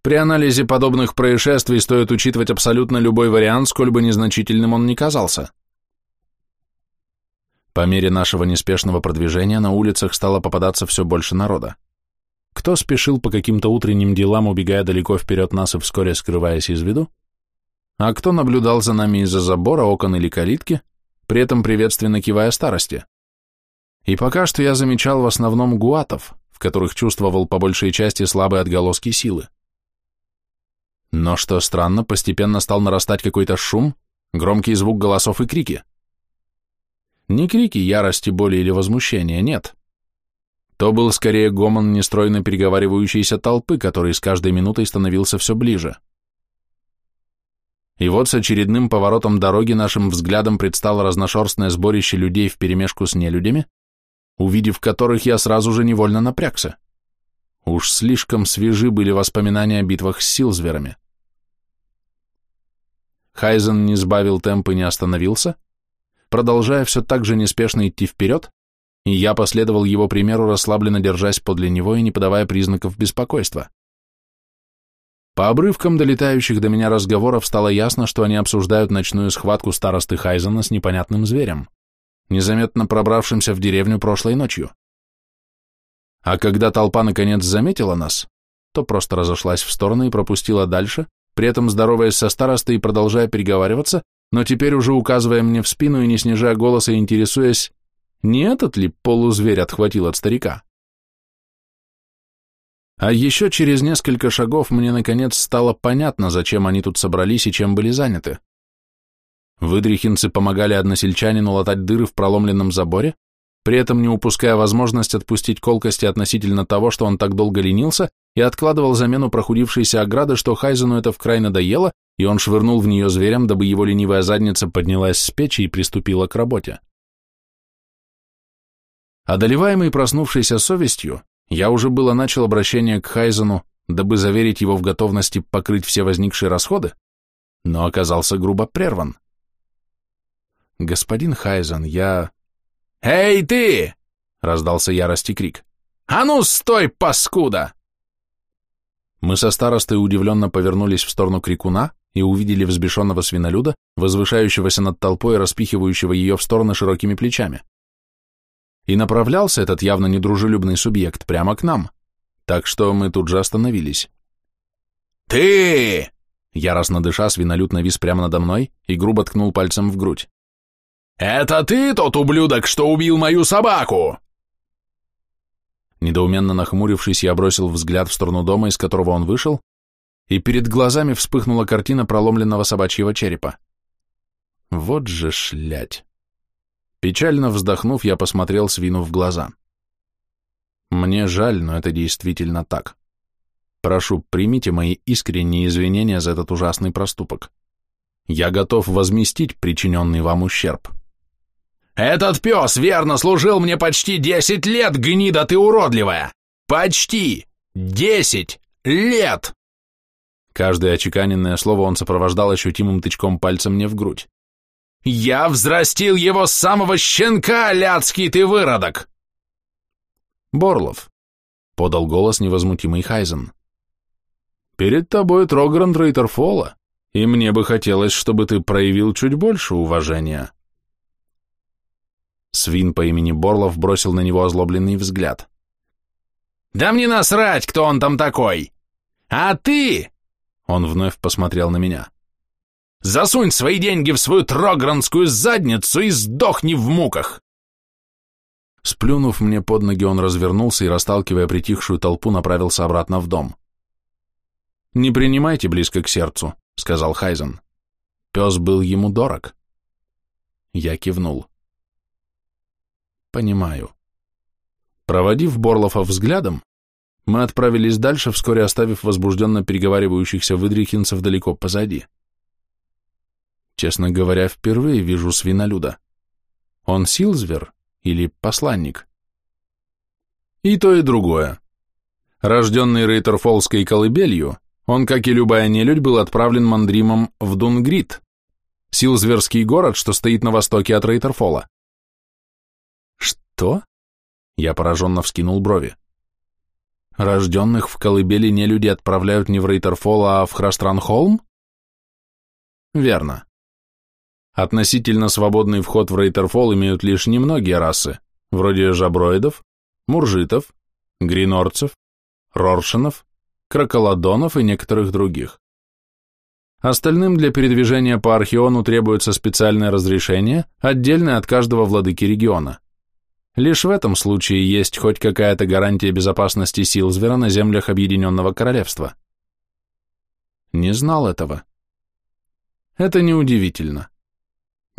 При анализе подобных происшествий стоит учитывать абсолютно любой вариант, сколь бы незначительным он ни казался. По мере нашего неспешного продвижения на улицах стало попадаться все больше народа. Кто спешил по каким-то утренним делам, убегая далеко вперед нас и вскоре скрываясь из виду, а кто наблюдал за нами из-за забора, окон или калитки, при этом приветственно кивая старости. И пока что я замечал в основном гуатов, в которых чувствовал по большей части слабые отголоски силы. Но что странно, постепенно стал нарастать какой-то шум, громкий звук голосов и крики. Не крики ярости, боли или возмущения, нет. То был скорее гомон нестройно переговаривающейся толпы, который с каждой минутой становился все ближе. И вот с очередным поворотом дороги нашим взглядом предстало разношерстное сборище людей вперемешку с нелюдями, увидев которых я сразу же невольно напрягся. Уж слишком свежи были воспоминания о битвах с силзверами. Хайзен не сбавил темп и не остановился, продолжая все так же неспешно идти вперед, и я последовал его примеру, расслабленно держась подле него и не подавая признаков беспокойства. По обрывкам долетающих до меня разговоров стало ясно, что они обсуждают ночную схватку старосты Хайзена с непонятным зверем, незаметно пробравшимся в деревню прошлой ночью. А когда толпа наконец заметила нас, то просто разошлась в стороны и пропустила дальше, при этом здороваясь со старостой и продолжая переговариваться, но теперь уже указывая мне в спину и не снижая голоса, интересуясь, не этот ли полузверь отхватил от старика? А еще через несколько шагов мне наконец стало понятно, зачем они тут собрались и чем были заняты. Выдрихинцы помогали односельчанину латать дыры в проломленном заборе, при этом не упуская возможность отпустить колкости относительно того, что он так долго ленился и откладывал замену прохудившейся ограды, что Хайзену это вкрай надоело, и он швырнул в нее зверям, дабы его ленивая задница поднялась с печи и приступила к работе. Одолеваемый проснувшейся совестью, я уже было начал обращение к Хайзену дабы заверить его в готовности покрыть все возникшие расходы, но оказался грубо прерван. «Господин Хайзен, я...» «Эй, ты!» — раздался ярости крик. «А ну, стой, паскуда!» Мы со старостой удивленно повернулись в сторону крикуна и увидели взбешенного свинолюда, возвышающегося над толпой и распихивающего ее в стороны широкими плечами. И направлялся этот явно недружелюбный субъект прямо к нам, так что мы тут же остановились. «Ты!» Яростно дыша, свинолюд навис прямо надо мной и грубо ткнул пальцем в грудь. «Это ты тот ублюдок, что убил мою собаку?» Недоуменно нахмурившись, я бросил взгляд в сторону дома, из которого он вышел, и перед глазами вспыхнула картина проломленного собачьего черепа. Вот же шлять. Печально вздохнув, я посмотрел свину в глаза. Мне жаль, но это действительно так. Прошу, примите мои искренние извинения за этот ужасный проступок. Я готов возместить причиненный вам ущерб. «Этот пес верно служил мне почти десять лет, гнида ты уродливая! Почти десять лет!» Каждое очеканенное слово он сопровождал ощутимым тычком пальцем мне в грудь. «Я взрастил его с самого щенка, ляцкий ты выродок!» «Борлов», — подал голос невозмутимый Хайзен. «Перед тобой Трогран Рейтерфола, и мне бы хотелось, чтобы ты проявил чуть больше уважения». Свин по имени Борлов бросил на него озлобленный взгляд. «Да мне насрать, кто он там такой! А ты...» Он вновь посмотрел на меня. «Засунь свои деньги в свою трогранскую задницу и сдохни в муках!» Сплюнув мне под ноги, он развернулся и, расталкивая притихшую толпу, направился обратно в дом. «Не принимайте близко к сердцу», — сказал Хайзен. «Пес был ему дорог». Я кивнул. «Понимаю». Проводив Борлофа взглядом, мы отправились дальше, вскоре оставив возбужденно переговаривающихся выдрихинцев далеко позади. Честно говоря, впервые вижу свинолюда. Он Силзвер или посланник? И то, и другое. Рожденный Рейтерфолской колыбелью, он, как и любая нелюдь, был отправлен мандримом в Дунгрид, Силзверский город, что стоит на востоке от Рейтерфола. Что? Я пораженно вскинул брови. Рожденных в колыбели нелюди отправляют не в Рейтерфол, а в Храстранхолм? Верно. Относительно свободный вход в Рейтерфол имеют лишь немногие расы, вроде жаброидов, муржитов, гринорцев, роршинов, кроколадонов и некоторых других. Остальным для передвижения по Археону требуется специальное разрешение, отдельное от каждого владыки региона. Лишь в этом случае есть хоть какая-то гарантия безопасности сил Звера на землях Объединенного Королевства. Не знал этого. Это неудивительно.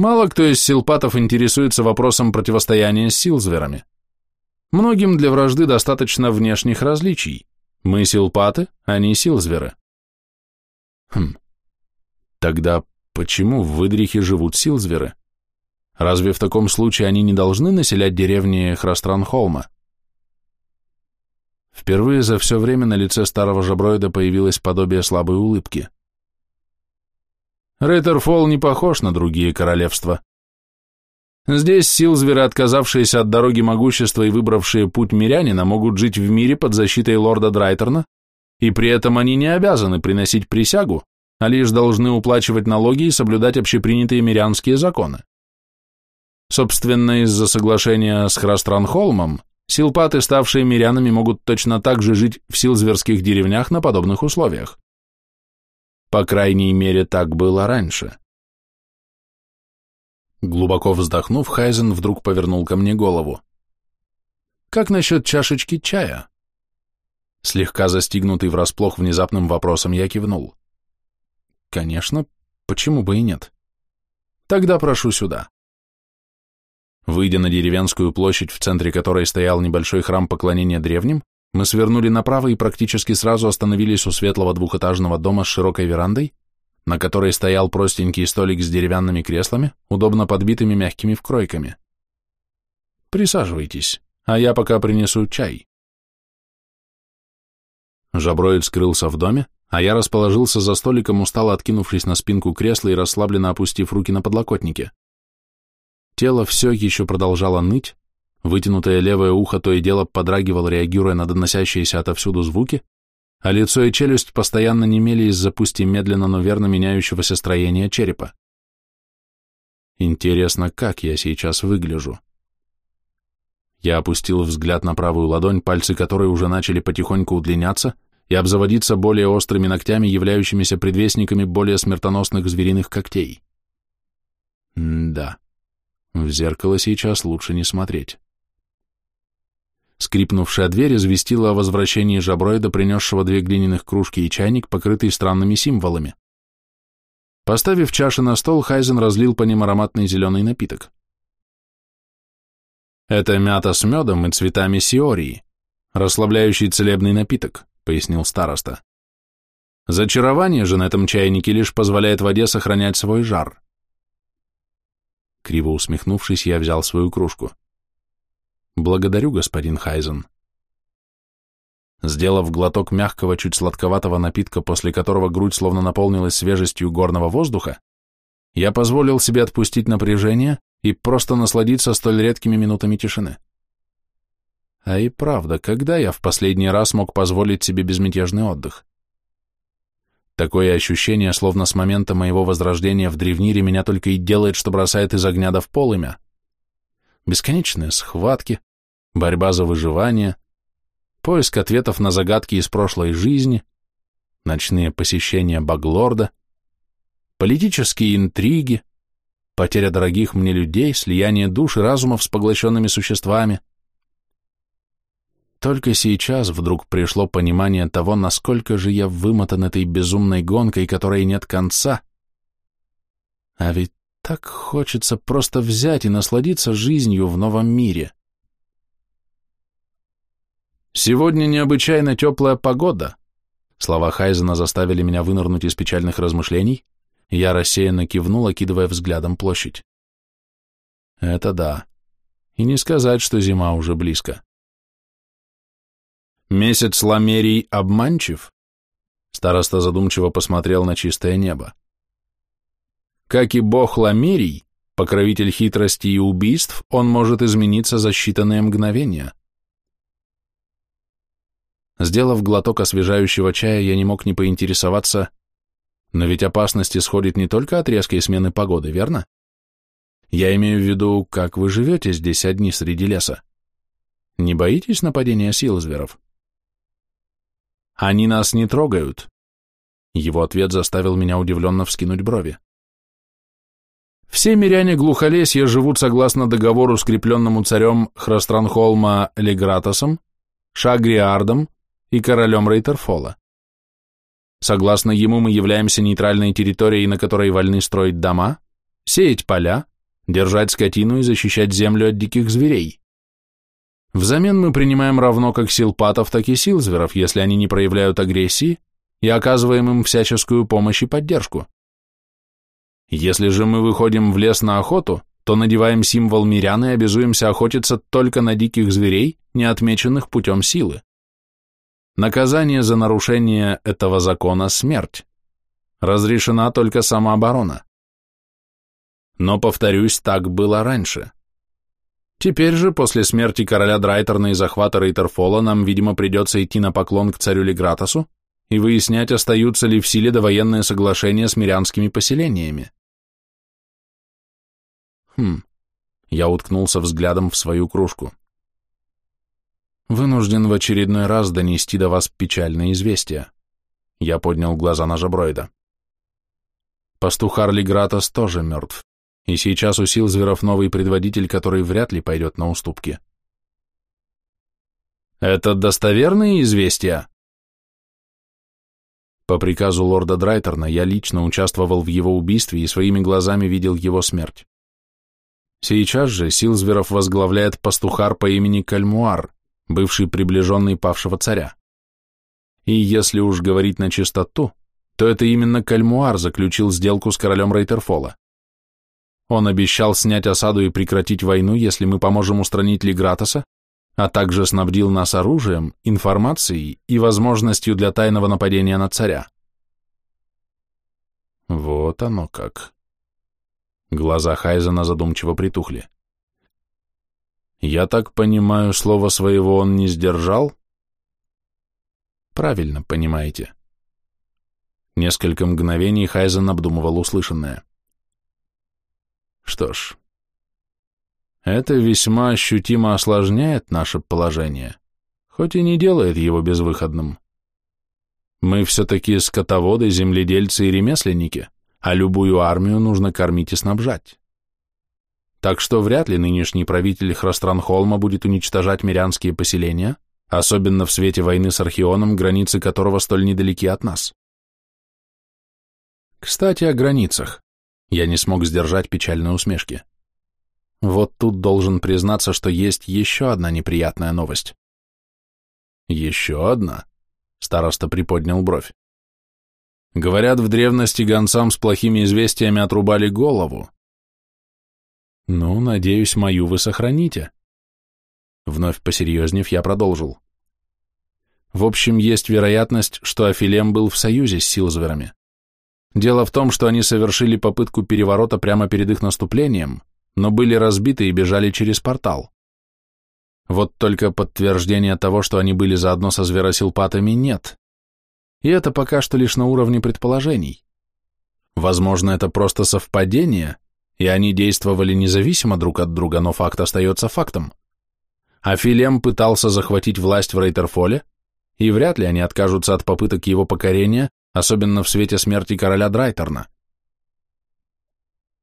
Мало кто из силпатов интересуется вопросом противостояния с силзверами. Многим для вражды достаточно внешних различий. Мы силпаты, они силзверы. Хм. Тогда почему в Выдрихе живут силзверы? Разве в таком случае они не должны населять деревни Храстранхолма? Впервые за все время на лице старого жаброида появилось подобие слабой улыбки. Рейтерфолл не похож на другие королевства. Здесь силзверы, отказавшиеся от дороги могущества и выбравшие путь мирянина, могут жить в мире под защитой лорда Драйтерна, и при этом они не обязаны приносить присягу, а лишь должны уплачивать налоги и соблюдать общепринятые мирянские законы. Собственно, из-за соглашения с Храстранхолмом, силпаты, ставшие мирянами, могут точно так же жить в силзверских деревнях на подобных условиях. По крайней мере, так было раньше. Глубоко вздохнув, Хайзен вдруг повернул ко мне голову. «Как насчет чашечки чая?» Слегка застигнутый врасплох внезапным вопросом, я кивнул. «Конечно, почему бы и нет?» «Тогда прошу сюда». Выйдя на деревенскую площадь, в центре которой стоял небольшой храм поклонения древним, мы свернули направо и практически сразу остановились у светлого двухэтажного дома с широкой верандой, на которой стоял простенький столик с деревянными креслами, удобно подбитыми мягкими вкройками. Присаживайтесь, а я пока принесу чай. Жаброид скрылся в доме, а я расположился за столиком, устало откинувшись на спинку кресла и расслабленно опустив руки на подлокотники. Тело все еще продолжало ныть, вытянутое левое ухо то и дело подрагивало, реагируя на доносящиеся отовсюду звуки, а лицо и челюсть постоянно немели из-за пусть медленно, но верно меняющегося строения черепа. Интересно, как я сейчас выгляжу. Я опустил взгляд на правую ладонь, пальцы которой уже начали потихоньку удлиняться и обзаводиться более острыми ногтями, являющимися предвестниками более смертоносных звериных когтей. М да, в зеркало сейчас лучше не смотреть. Скрипнувшая дверь известила о возвращении жаброида, принесшего две глиняных кружки и чайник, покрытые странными символами. Поставив чаши на стол, Хайзен разлил по ним ароматный зеленый напиток. «Это мята с медом и цветами сиории, расслабляющий целебный напиток», — пояснил староста. «Зачарование же на этом чайнике лишь позволяет воде сохранять свой жар». Криво усмехнувшись, я взял свою кружку. Благодарю, господин Хайзен. Сделав глоток мягкого, чуть сладковатого напитка, после которого грудь словно наполнилась свежестью горного воздуха, я позволил себе отпустить напряжение и просто насладиться столь редкими минутами тишины. А и правда, когда я в последний раз мог позволить себе безмятежный отдых? Такое ощущение, словно с момента моего возрождения в древнире меня только и делает, что бросает из огня до в полымя бесконечные схватки, борьба за выживание, поиск ответов на загадки из прошлой жизни, ночные посещения Баглорда, политические интриги, потеря дорогих мне людей, слияние душ и разумов с поглощенными существами. Только сейчас вдруг пришло понимание того, насколько же я вымотан этой безумной гонкой, которой нет конца. А ведь так хочется просто взять и насладиться жизнью в новом мире. Сегодня необычайно теплая погода. Слова Хайзена заставили меня вынырнуть из печальных размышлений, и я рассеянно кивнул, окидывая взглядом площадь. Это да. И не сказать, что зима уже близко. Месяц ламерий обманчив? Староста задумчиво посмотрел на чистое небо. Как и бог Ламерий, покровитель хитрости и убийств, он может измениться за считанные мгновения. Сделав глоток освежающего чая, я не мог не поинтересоваться, но ведь опасность исходит не только от резкой смены погоды, верно? Я имею в виду, как вы живете здесь одни среди леса. Не боитесь нападения сил зверов? Они нас не трогают. Его ответ заставил меня удивленно вскинуть брови. Все миряне Глухолесья живут согласно договору, скрепленному царем Храстранхолма Легратосом, Шагриардом и королем Рейтерфола. Согласно ему мы являемся нейтральной территорией, на которой вольны строить дома, сеять поля, держать скотину и защищать землю от диких зверей. Взамен мы принимаем равно как сил патов, так и сил зверов, если они не проявляют агрессии, и оказываем им всяческую помощь и поддержку. Если же мы выходим в лес на охоту, то надеваем символ мирян и обязуемся охотиться только на диких зверей, не отмеченных путем силы. Наказание за нарушение этого закона – смерть. Разрешена только самооборона. Но, повторюсь, так было раньше. Теперь же, после смерти короля Драйтерна и захвата Рейтерфола, нам, видимо, придется идти на поклон к царю Легратосу и выяснять, остаются ли в силе довоенные соглашения с мирянскими поселениями. Хм. Я уткнулся взглядом в свою кружку. Вынужден в очередной раз донести до вас печальное известие. Я поднял глаза на Жаброида. Пастух Арли Гратос тоже мертв, и сейчас у сил зверов новый предводитель, который вряд ли пойдет на уступки. Это достоверные известия? По приказу лорда Драйтерна я лично участвовал в его убийстве и своими глазами видел его смерть. Сейчас же Силзверов возглавляет пастухар по имени Кальмуар, бывший приближенный павшего царя. И если уж говорить на чистоту, то это именно Кальмуар заключил сделку с королем Рейтерфола. Он обещал снять осаду и прекратить войну, если мы поможем устранить Лигратоса, а также снабдил нас оружием, информацией и возможностью для тайного нападения на царя. Вот оно как. Глаза Хайзена задумчиво притухли. Я так понимаю, слово своего он не сдержал? Правильно понимаете. Несколько мгновений Хайзен обдумывал услышанное. Что ж, это весьма ощутимо осложняет наше положение, хоть и не делает его безвыходным. Мы все-таки скотоводы, земледельцы и ремесленники, а любую армию нужно кормить и снабжать. Так что вряд ли нынешний правитель Храстранхолма будет уничтожать мирянские поселения, особенно в свете войны с Архионом, границы которого столь недалеки от нас. Кстати, о границах. Я не смог сдержать печальной усмешки. Вот тут должен признаться, что есть еще одна неприятная новость. Еще одна? Староста приподнял бровь. Говорят, в древности гонцам с плохими известиями отрубали голову. Ну, надеюсь, мою вы сохраните. Вновь посерьезнев, я продолжил. В общем, есть вероятность, что Афилем был в союзе с Силзверами. Дело в том, что они совершили попытку переворота прямо перед их наступлением, но были разбиты и бежали через портал. Вот только подтверждения того, что они были заодно со зверосилпатами, нет. И это пока что лишь на уровне предположений. Возможно, это просто совпадение, и они действовали независимо друг от друга, но факт остается фактом. А Филем пытался захватить власть в Рейтерфоле, и вряд ли они откажутся от попыток его покорения, особенно в свете смерти короля Драйтерна.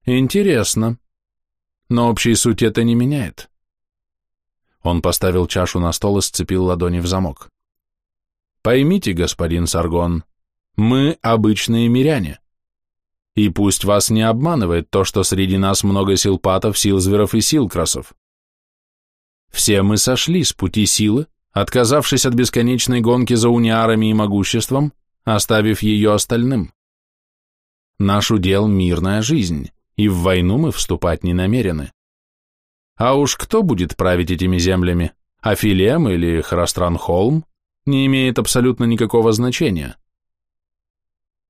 Интересно, но общей суть это не меняет. Он поставил чашу на стол и сцепил ладони в замок. Поймите, господин Саргон, мы обычные миряне. И пусть вас не обманывает то, что среди нас много силпатов, силзверов и силкрасов. Все мы сошли с пути силы, отказавшись от бесконечной гонки за униарами и могуществом, оставив ее остальным. Наш удел – мирная жизнь и в войну мы вступать не намерены. А уж кто будет править этими землями, Афилем или Храстранхолм, не имеет абсолютно никакого значения.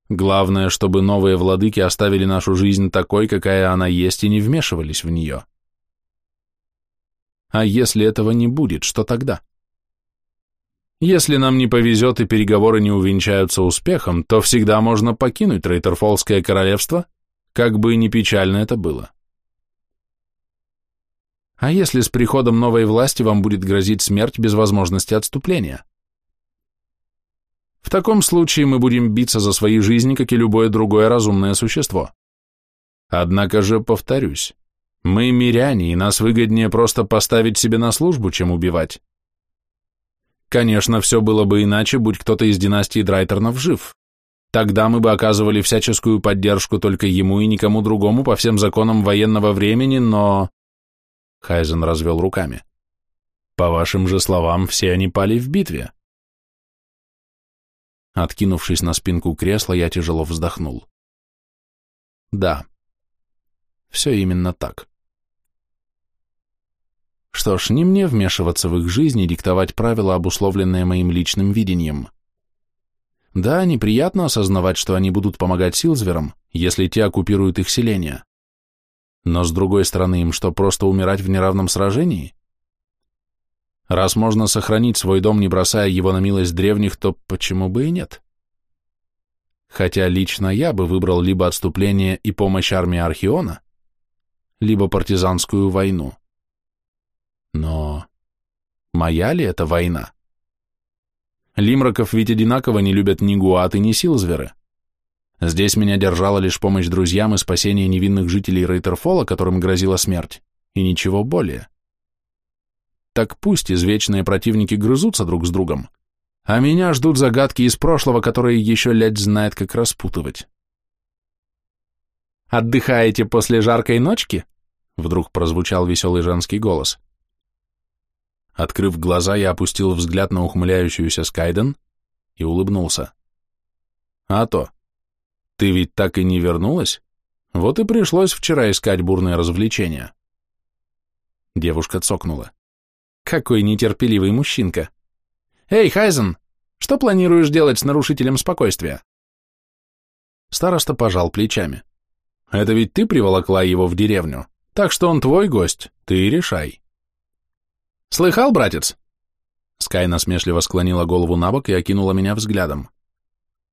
Главное, чтобы новые владыки оставили нашу жизнь такой, какая она есть, и не вмешивались в нее. А если этого не будет, что тогда? Если нам не повезет и переговоры не увенчаются успехом, то всегда можно покинуть Рейтерфолское королевство как бы ни печально это было. А если с приходом новой власти вам будет грозить смерть без возможности отступления? В таком случае мы будем биться за свои жизни, как и любое другое разумное существо. Однако же, повторюсь, мы миряне, и нас выгоднее просто поставить себе на службу, чем убивать. Конечно, все было бы иначе, будь кто-то из династии Драйтернов жив. Тогда мы бы оказывали всяческую поддержку только ему и никому другому по всем законам военного времени, но...» Хайзен развел руками. «По вашим же словам, все они пали в битве». Откинувшись на спинку кресла, я тяжело вздохнул. «Да, все именно так». Что ж, не мне вмешиваться в их жизнь и диктовать правила, обусловленные моим личным видением. Да, неприятно осознавать, что они будут помогать силзверам, если те оккупируют их селения. Но с другой стороны, им что, просто умирать в неравном сражении? Раз можно сохранить свой дом, не бросая его на милость древних, то почему бы и нет? Хотя лично я бы выбрал либо отступление и помощь армии Архиона, либо партизанскую войну. Но моя ли это война? Лимраков ведь одинаково не любят ни гуаты, ни силзверы. Здесь меня держала лишь помощь друзьям и спасение невинных жителей Рейтерфола, которым грозила смерть, и ничего более. Так пусть извечные противники грызутся друг с другом, а меня ждут загадки из прошлого, которые еще лядь знает, как распутывать. «Отдыхаете после жаркой ночки?» Вдруг прозвучал веселый женский голос. Открыв глаза, я опустил взгляд на ухмыляющуюся Скайден и улыбнулся. «А то, ты ведь так и не вернулась? Вот и пришлось вчера искать бурные развлечения». Девушка цокнула. Какой нетерпеливый мужчинка. Эй, Хайзен, что планируешь делать с нарушителем спокойствия? Староста пожал плечами. Это ведь ты приволокла его в деревню, так что он твой гость, ты решай. Слыхал, братец? Скай насмешливо склонила голову на бок и окинула меня взглядом.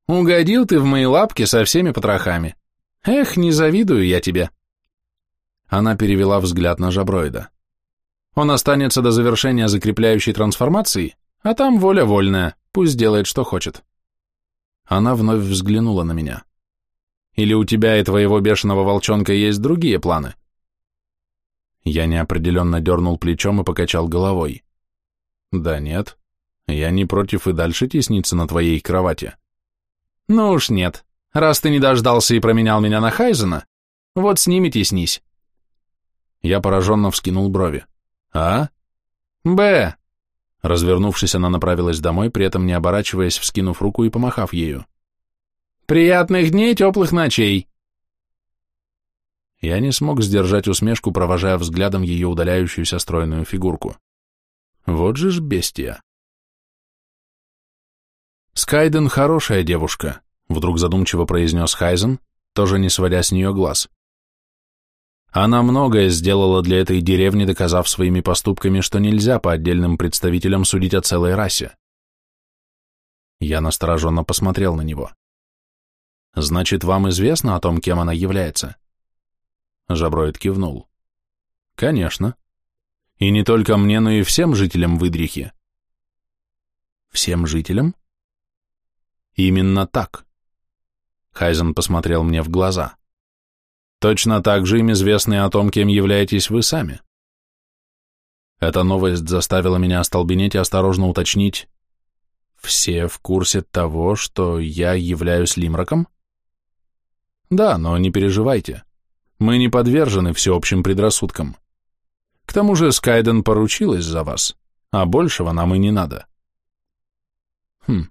Угодил ты в мои лапки со всеми потрохами. Эх, не завидую я тебе. Она перевела взгляд на жаброида. Он останется до завершения закрепляющей трансформации, а там воля вольная, пусть делает, что хочет. Она вновь взглянула на меня. Или у тебя и твоего бешеного волчонка есть другие планы? Я неопределенно дернул плечом и покачал головой. Да нет, я не против и дальше тесниться на твоей кровати. Ну уж нет. Раз ты не дождался и променял меня на Хайзена, вот с ними теснись. Я пораженно вскинул брови. А? Б. Развернувшись, она направилась домой, при этом не оборачиваясь, вскинув руку и помахав ею. «Приятных дней, теплых ночей!» Я не смог сдержать усмешку, провожая взглядом ее удаляющуюся стройную фигурку. Вот же ж бестия. «Скайден хорошая девушка», — вдруг задумчиво произнес Хайзен, тоже не сводя с нее глаз. Она многое сделала для этой деревни, доказав своими поступками, что нельзя по отдельным представителям судить о целой расе. Я настороженно посмотрел на него. «Значит, вам известно о том, кем она является?» Жаброид кивнул. «Конечно. И не только мне, но и всем жителям Выдрихи». «Всем жителям?» Именно так. Хайзен посмотрел мне в глаза. Точно так же им известно и о том, кем являетесь вы сами. Эта новость заставила меня остолбенеть и осторожно уточнить. Все в курсе того, что я являюсь Лимраком? Да, но не переживайте. Мы не подвержены всеобщим предрассудкам. К тому же Скайден поручилась за вас, а большего нам и не надо. Хм,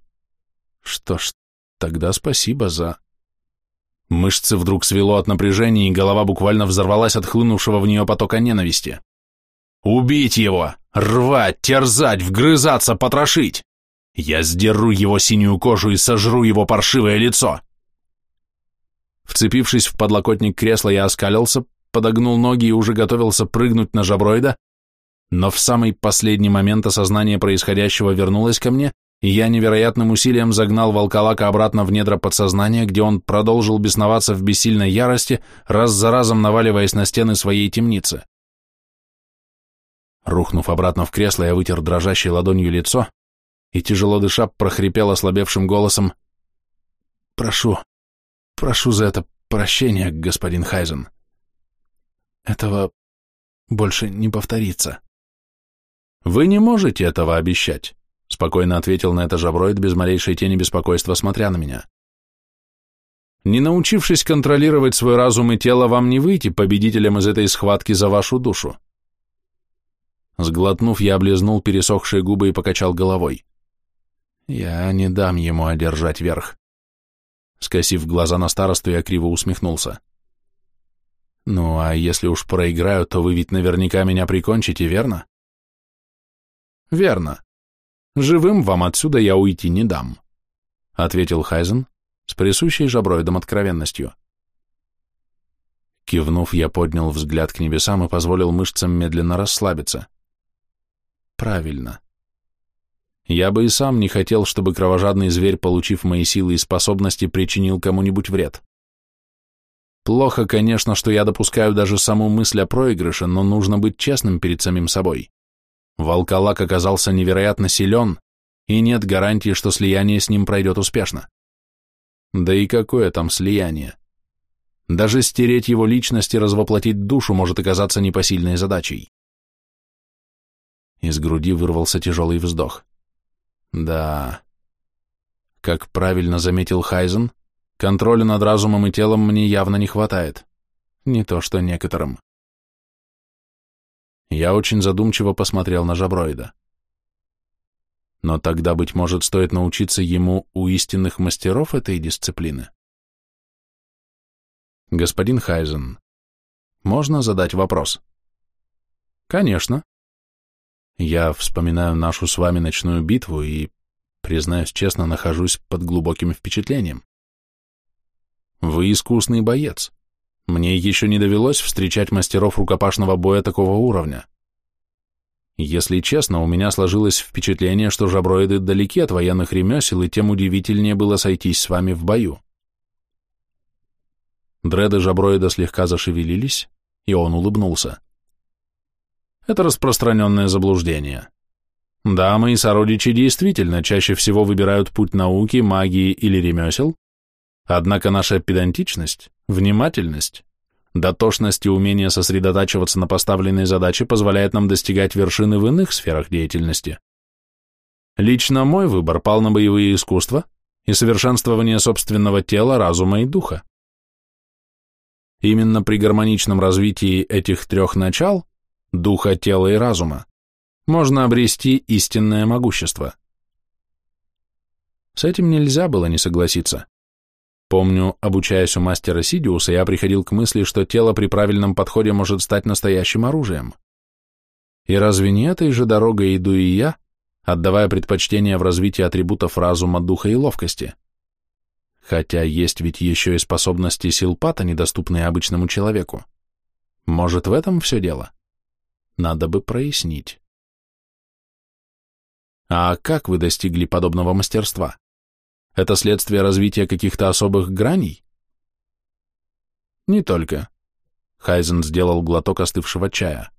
что ж, тогда спасибо за... Мышцы вдруг свело от напряжения, и голова буквально взорвалась от хлынувшего в нее потока ненависти. «Убить его! Рвать, терзать, вгрызаться, потрошить! Я сдеру его синюю кожу и сожру его паршивое лицо!» Вцепившись в подлокотник кресла, я оскалился, подогнул ноги и уже готовился прыгнуть на жаброида, но в самый последний момент осознание происходящего вернулось ко мне, я невероятным усилием загнал волколака обратно в недра подсознания, где он продолжил бесноваться в бессильной ярости, раз за разом наваливаясь на стены своей темницы. Рухнув обратно в кресло, я вытер дрожащей ладонью лицо и, тяжело дыша, прохрипел ослабевшим голосом «Прошу, прошу за это прощения, господин Хайзен. Этого больше не повторится». «Вы не можете этого обещать», Спокойно ответил на это жаброид без малейшей тени беспокойства, смотря на меня. Не научившись контролировать свой разум и тело, вам не выйти победителем из этой схватки за вашу душу. Сглотнув, я облизнул пересохшие губы и покачал головой. Я не дам ему одержать верх. Скосив глаза на старосту, я криво усмехнулся. Ну, а если уж проиграю, то вы ведь наверняка меня прикончите, верно? Верно. Живым вам отсюда я уйти не дам, ответил Хайзен с присущей жаброидом откровенностью. Кивнув, я поднял взгляд к небесам и позволил мышцам медленно расслабиться. Правильно. Я бы и сам не хотел, чтобы кровожадный зверь, получив мои силы и способности, причинил кому-нибудь вред. Плохо, конечно, что я допускаю даже саму мысль о проигрыше, но нужно быть честным перед самим собой. Волколак оказался невероятно силен, и нет гарантии, что слияние с ним пройдет успешно. Да и какое там слияние? Даже стереть его личность и развоплотить душу может оказаться непосильной задачей. Из груди вырвался тяжелый вздох. Да. Как правильно заметил Хайзен, контроля над разумом и телом мне явно не хватает. Не то что некоторым. Я очень задумчиво посмотрел на Жаброида. Но тогда, быть может, стоит научиться ему у истинных мастеров этой дисциплины? Господин Хайзен, можно задать вопрос? Конечно. Я вспоминаю нашу с вами ночную битву и, признаюсь честно, нахожусь под глубоким впечатлением. Вы искусный боец. Мне еще не довелось встречать мастеров рукопашного боя такого уровня. Если честно, у меня сложилось впечатление, что жаброиды далеки от военных ремесел, и тем удивительнее было сойтись с вами в бою. Дреды жаброида слегка зашевелились, и он улыбнулся. Это распространенное заблуждение. Да, мои сородичи действительно чаще всего выбирают путь науки, магии или ремесел, однако наша педантичность, внимательность, Дотошность и умение сосредотачиваться на поставленной задаче позволяет нам достигать вершины в иных сферах деятельности. Лично мой выбор пал на боевые искусства и совершенствование собственного тела, разума и духа. Именно при гармоничном развитии этих трех начал, духа, тела и разума, можно обрести истинное могущество. С этим нельзя было не согласиться. Помню, обучаясь у мастера Сидиуса, я приходил к мысли, что тело при правильном подходе может стать настоящим оружием. И разве не этой же дорогой иду и я, отдавая предпочтение в развитии атрибутов разума, духа и ловкости? Хотя есть ведь еще и способности силпата, недоступные обычному человеку. Может, в этом все дело? Надо бы прояснить. А как вы достигли подобного мастерства? Это следствие развития каких-то особых граней? Не только. Хайзен сделал глоток остывшего чая.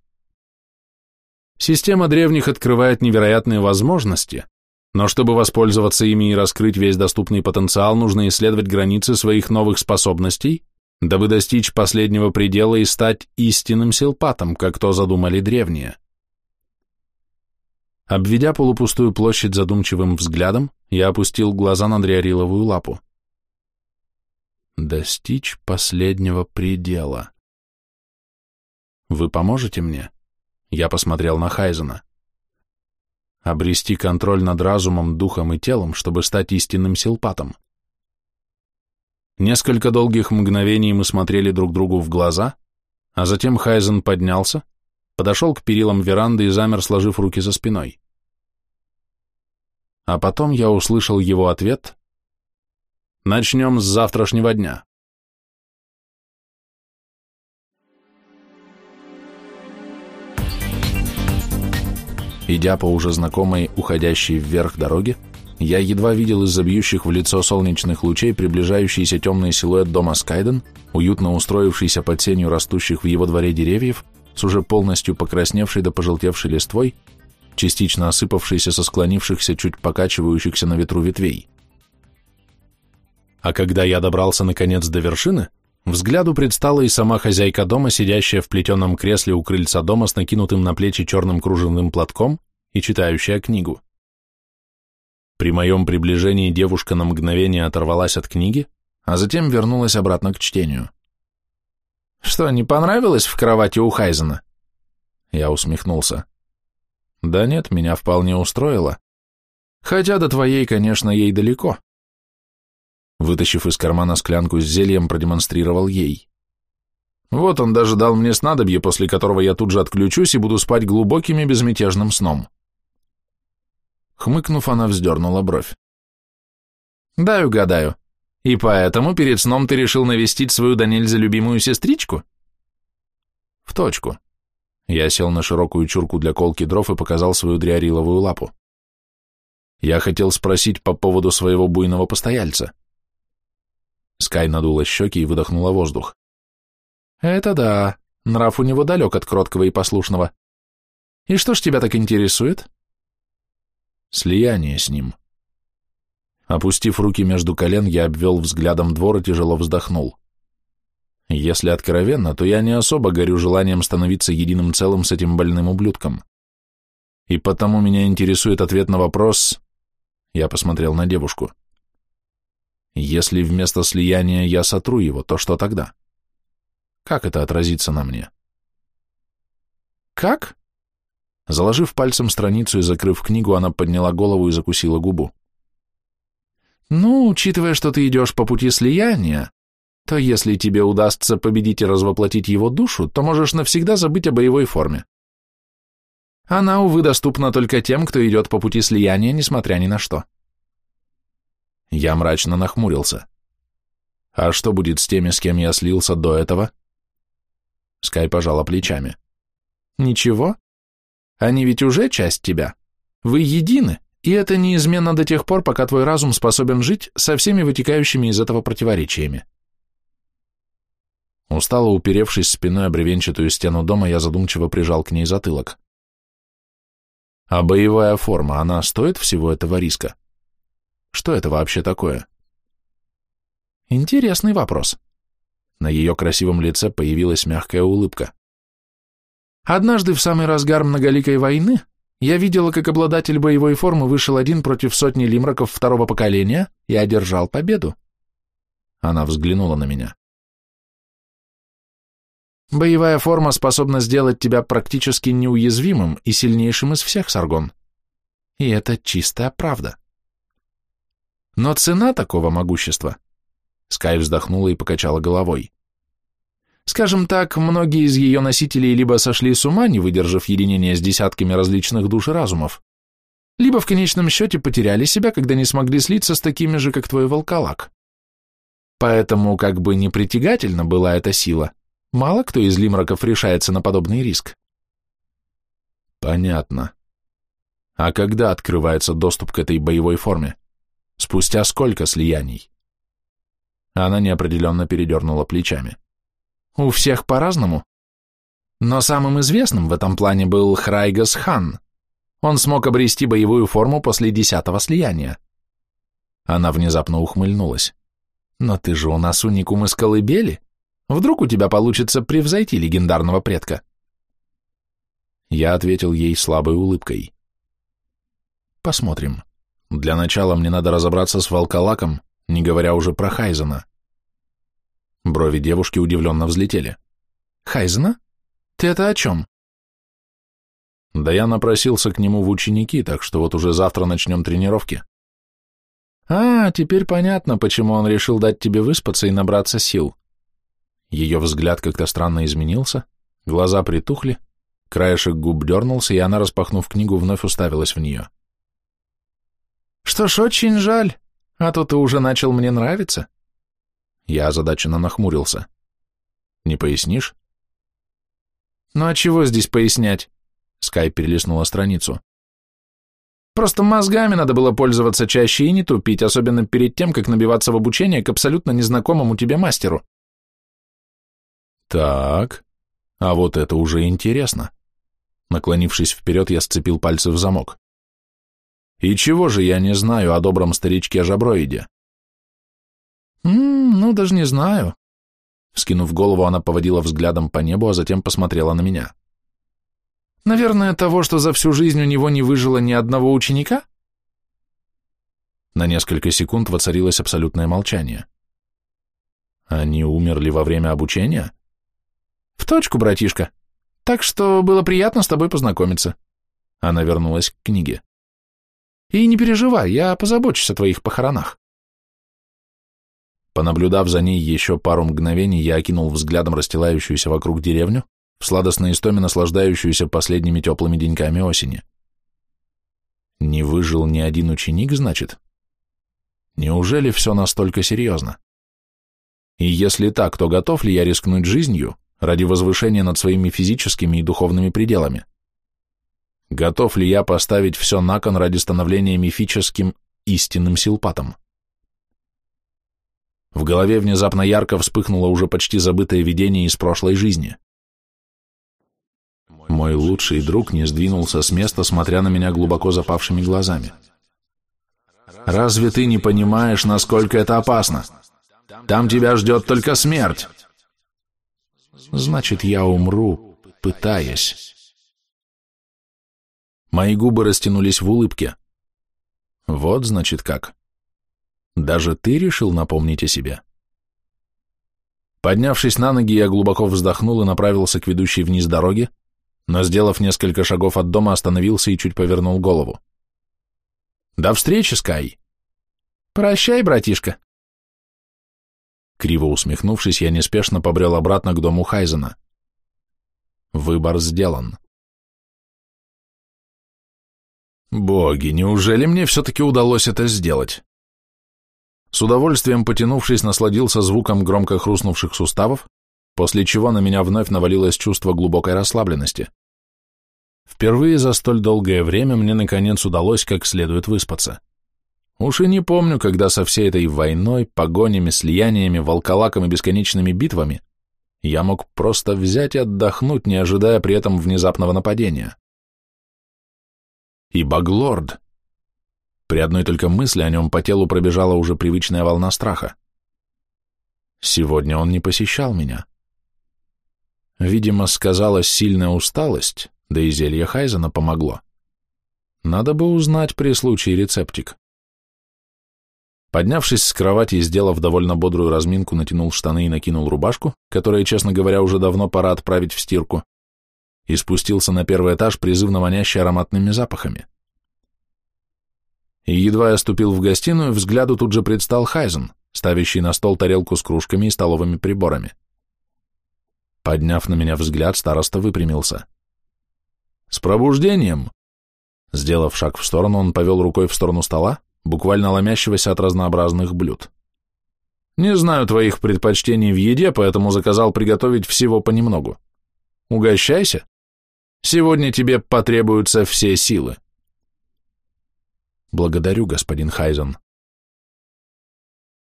Система древних открывает невероятные возможности, но чтобы воспользоваться ими и раскрыть весь доступный потенциал, нужно исследовать границы своих новых способностей, дабы достичь последнего предела и стать истинным силпатом, как то задумали древние. Обведя полупустую площадь задумчивым взглядом, я опустил глаза на дриариловую лапу. Достичь последнего предела. Вы поможете мне? Я посмотрел на Хайзена. Обрести контроль над разумом, духом и телом, чтобы стать истинным силпатом. Несколько долгих мгновений мы смотрели друг другу в глаза, а затем Хайзен поднялся, подошел к перилам веранды и замер, сложив руки за спиной. А потом я услышал его ответ «Начнем с завтрашнего дня». Идя по уже знакомой, уходящей вверх дороге, я едва видел из-за бьющих в лицо солнечных лучей приближающийся темный силуэт дома Скайден, уютно устроившийся под сенью растущих в его дворе деревьев, с уже полностью покрасневшей до пожелтевшей листвой, частично осыпавшийся со склонившихся, чуть покачивающихся на ветру ветвей. А когда я добрался наконец до вершины, взгляду предстала и сама хозяйка дома, сидящая в плетеном кресле у крыльца дома с накинутым на плечи черным кружевным платком и читающая книгу. При моем приближении девушка на мгновение оторвалась от книги, а затем вернулась обратно к чтению. «Что, не понравилось в кровати у Хайзена?» Я усмехнулся. Да нет, меня вполне устроило. Хотя до твоей, конечно, ей далеко. Вытащив из кармана склянку с зельем, продемонстрировал ей. Вот он даже дал мне снадобье, после которого я тут же отключусь и буду спать глубоким и безмятежным сном. Хмыкнув, она вздернула бровь. «Дай угадаю. И поэтому перед сном ты решил навестить свою до нельзя любимую сестричку?» «В точку. Я сел на широкую чурку для колки дров и показал свою дриариловую лапу. Я хотел спросить по поводу своего буйного постояльца. Скай надула щеки и выдохнула воздух. «Это да, нрав у него далек от кроткого и послушного. И что ж тебя так интересует?» «Слияние с ним». Опустив руки между колен, я обвел взглядом двор и тяжело вздохнул. Если откровенно, то я не особо горю желанием становиться единым целым с этим больным ублюдком. И потому меня интересует ответ на вопрос... Я посмотрел на девушку. Если вместо слияния я сотру его, то что тогда? Как это отразится на мне? Как? Заложив пальцем страницу и закрыв книгу, она подняла голову и закусила губу. Ну, учитывая, что ты идешь по пути слияния, то если тебе удастся победить и развоплотить его душу, то можешь навсегда забыть о боевой форме. Она, увы, доступна только тем, кто идет по пути слияния, несмотря ни на что. Я мрачно нахмурился. А что будет с теми, с кем я слился до этого? Скай пожала плечами. Ничего. Они ведь уже часть тебя. Вы едины, и это неизменно до тех пор, пока твой разум способен жить со всеми вытекающими из этого противоречиями. Устало уперевшись спиной о бревенчатую стену дома, я задумчиво прижал к ней затылок. А боевая форма, она стоит всего этого риска? Что это вообще такое? Интересный вопрос. На ее красивом лице появилась мягкая улыбка. Однажды в самый разгар многоликой войны я видела, как обладатель боевой формы вышел один против сотни лимраков второго поколения и одержал победу. Она взглянула на меня. Боевая форма способна сделать тебя практически неуязвимым и сильнейшим из всех, Саргон. И это чистая правда. Но цена такого могущества... Скай вздохнула и покачала головой. Скажем так, многие из ее носителей либо сошли с ума, не выдержав единения с десятками различных душ и разумов, либо в конечном счете потеряли себя, когда не смогли слиться с такими же, как твой волколак. Поэтому, как бы непритягательна была эта сила, Мало кто из лимраков решается на подобный риск. Понятно. А когда открывается доступ к этой боевой форме? Спустя сколько слияний? Она неопределенно передернула плечами. У всех по-разному. Но самым известным в этом плане был Храйгас Хан. Он смог обрести боевую форму после десятого слияния. Она внезапно ухмыльнулась. Но ты же у нас уникум из колыбели. Вдруг у тебя получится превзойти легендарного предка?» Я ответил ей слабой улыбкой. «Посмотрим. Для начала мне надо разобраться с волколаком, не говоря уже про Хайзена». Брови девушки удивленно взлетели. «Хайзена? Ты это о чем?» «Да я напросился к нему в ученики, так что вот уже завтра начнем тренировки». «А, теперь понятно, почему он решил дать тебе выспаться и набраться сил. Ее взгляд как-то странно изменился, глаза притухли, краешек губ дернулся, и она, распахнув книгу, вновь уставилась в нее. «Что ж, очень жаль, а то ты уже начал мне нравиться». Я озадаченно нахмурился. «Не пояснишь?» «Ну а чего здесь пояснять?» Скай перелистнула страницу. «Просто мозгами надо было пользоваться чаще и не тупить, особенно перед тем, как набиваться в обучение к абсолютно незнакомому тебе мастеру. Так, а вот это уже интересно. Наклонившись вперед, я сцепил пальцы в замок. И чего же я не знаю о добром старичке Жаброиде? «М-м, ну, даже не знаю». Скинув голову, она поводила взглядом по небу, а затем посмотрела на меня. «Наверное, того, что за всю жизнь у него не выжило ни одного ученика?» На несколько секунд воцарилось абсолютное молчание. «Они умерли во время обучения?» В точку, братишка. Так что было приятно с тобой познакомиться. Она вернулась к книге. И не переживай, я позабочусь о твоих похоронах. Понаблюдав за ней еще пару мгновений, я окинул взглядом расстилающуюся вокруг деревню, в сладостной истоме наслаждающуюся последними теплыми деньками осени. Не выжил ни один ученик, значит? Неужели все настолько серьезно? И если так, то готов ли я рискнуть жизнью, ради возвышения над своими физическими и духовными пределами? Готов ли я поставить все на кон ради становления мифическим истинным силпатом? В голове внезапно ярко вспыхнуло уже почти забытое видение из прошлой жизни. Мой лучший друг не сдвинулся с места, смотря на меня глубоко запавшими глазами. «Разве ты не понимаешь, насколько это опасно? Там тебя ждет только смерть!» значит, я умру, пытаясь. Мои губы растянулись в улыбке. Вот, значит, как. Даже ты решил напомнить о себе. Поднявшись на ноги, я глубоко вздохнул и направился к ведущей вниз дороге, но, сделав несколько шагов от дома, остановился и чуть повернул голову. «До встречи, Скай!» «Прощай, братишка!» Криво усмехнувшись, я неспешно побрел обратно к дому Хайзена. Выбор сделан. Боги, неужели мне все-таки удалось это сделать? С удовольствием потянувшись, насладился звуком громко хрустнувших суставов, после чего на меня вновь навалилось чувство глубокой расслабленности. Впервые за столь долгое время мне наконец удалось как следует выспаться. Уж и не помню, когда со всей этой войной, погонями, слияниями, волколаком и бесконечными битвами я мог просто взять и отдохнуть, не ожидая при этом внезапного нападения. И Баглорд. При одной только мысли о нем по телу пробежала уже привычная волна страха. Сегодня он не посещал меня. Видимо, сказалась сильная усталость, да и зелье Хайзена помогло. Надо бы узнать при случае рецептик. Поднявшись с кровати и сделав довольно бодрую разминку, натянул штаны и накинул рубашку, которая, честно говоря, уже давно пора отправить в стирку, и спустился на первый этаж, призывно манящий ароматными запахами. И едва я ступил в гостиную, взгляду тут же предстал Хайзен, ставящий на стол тарелку с кружками и столовыми приборами. Подняв на меня взгляд, староста выпрямился. «С пробуждением!» Сделав шаг в сторону, он повел рукой в сторону стола, буквально ломящегося от разнообразных блюд. «Не знаю твоих предпочтений в еде, поэтому заказал приготовить всего понемногу. Угощайся. Сегодня тебе потребуются все силы». «Благодарю, господин Хайзен».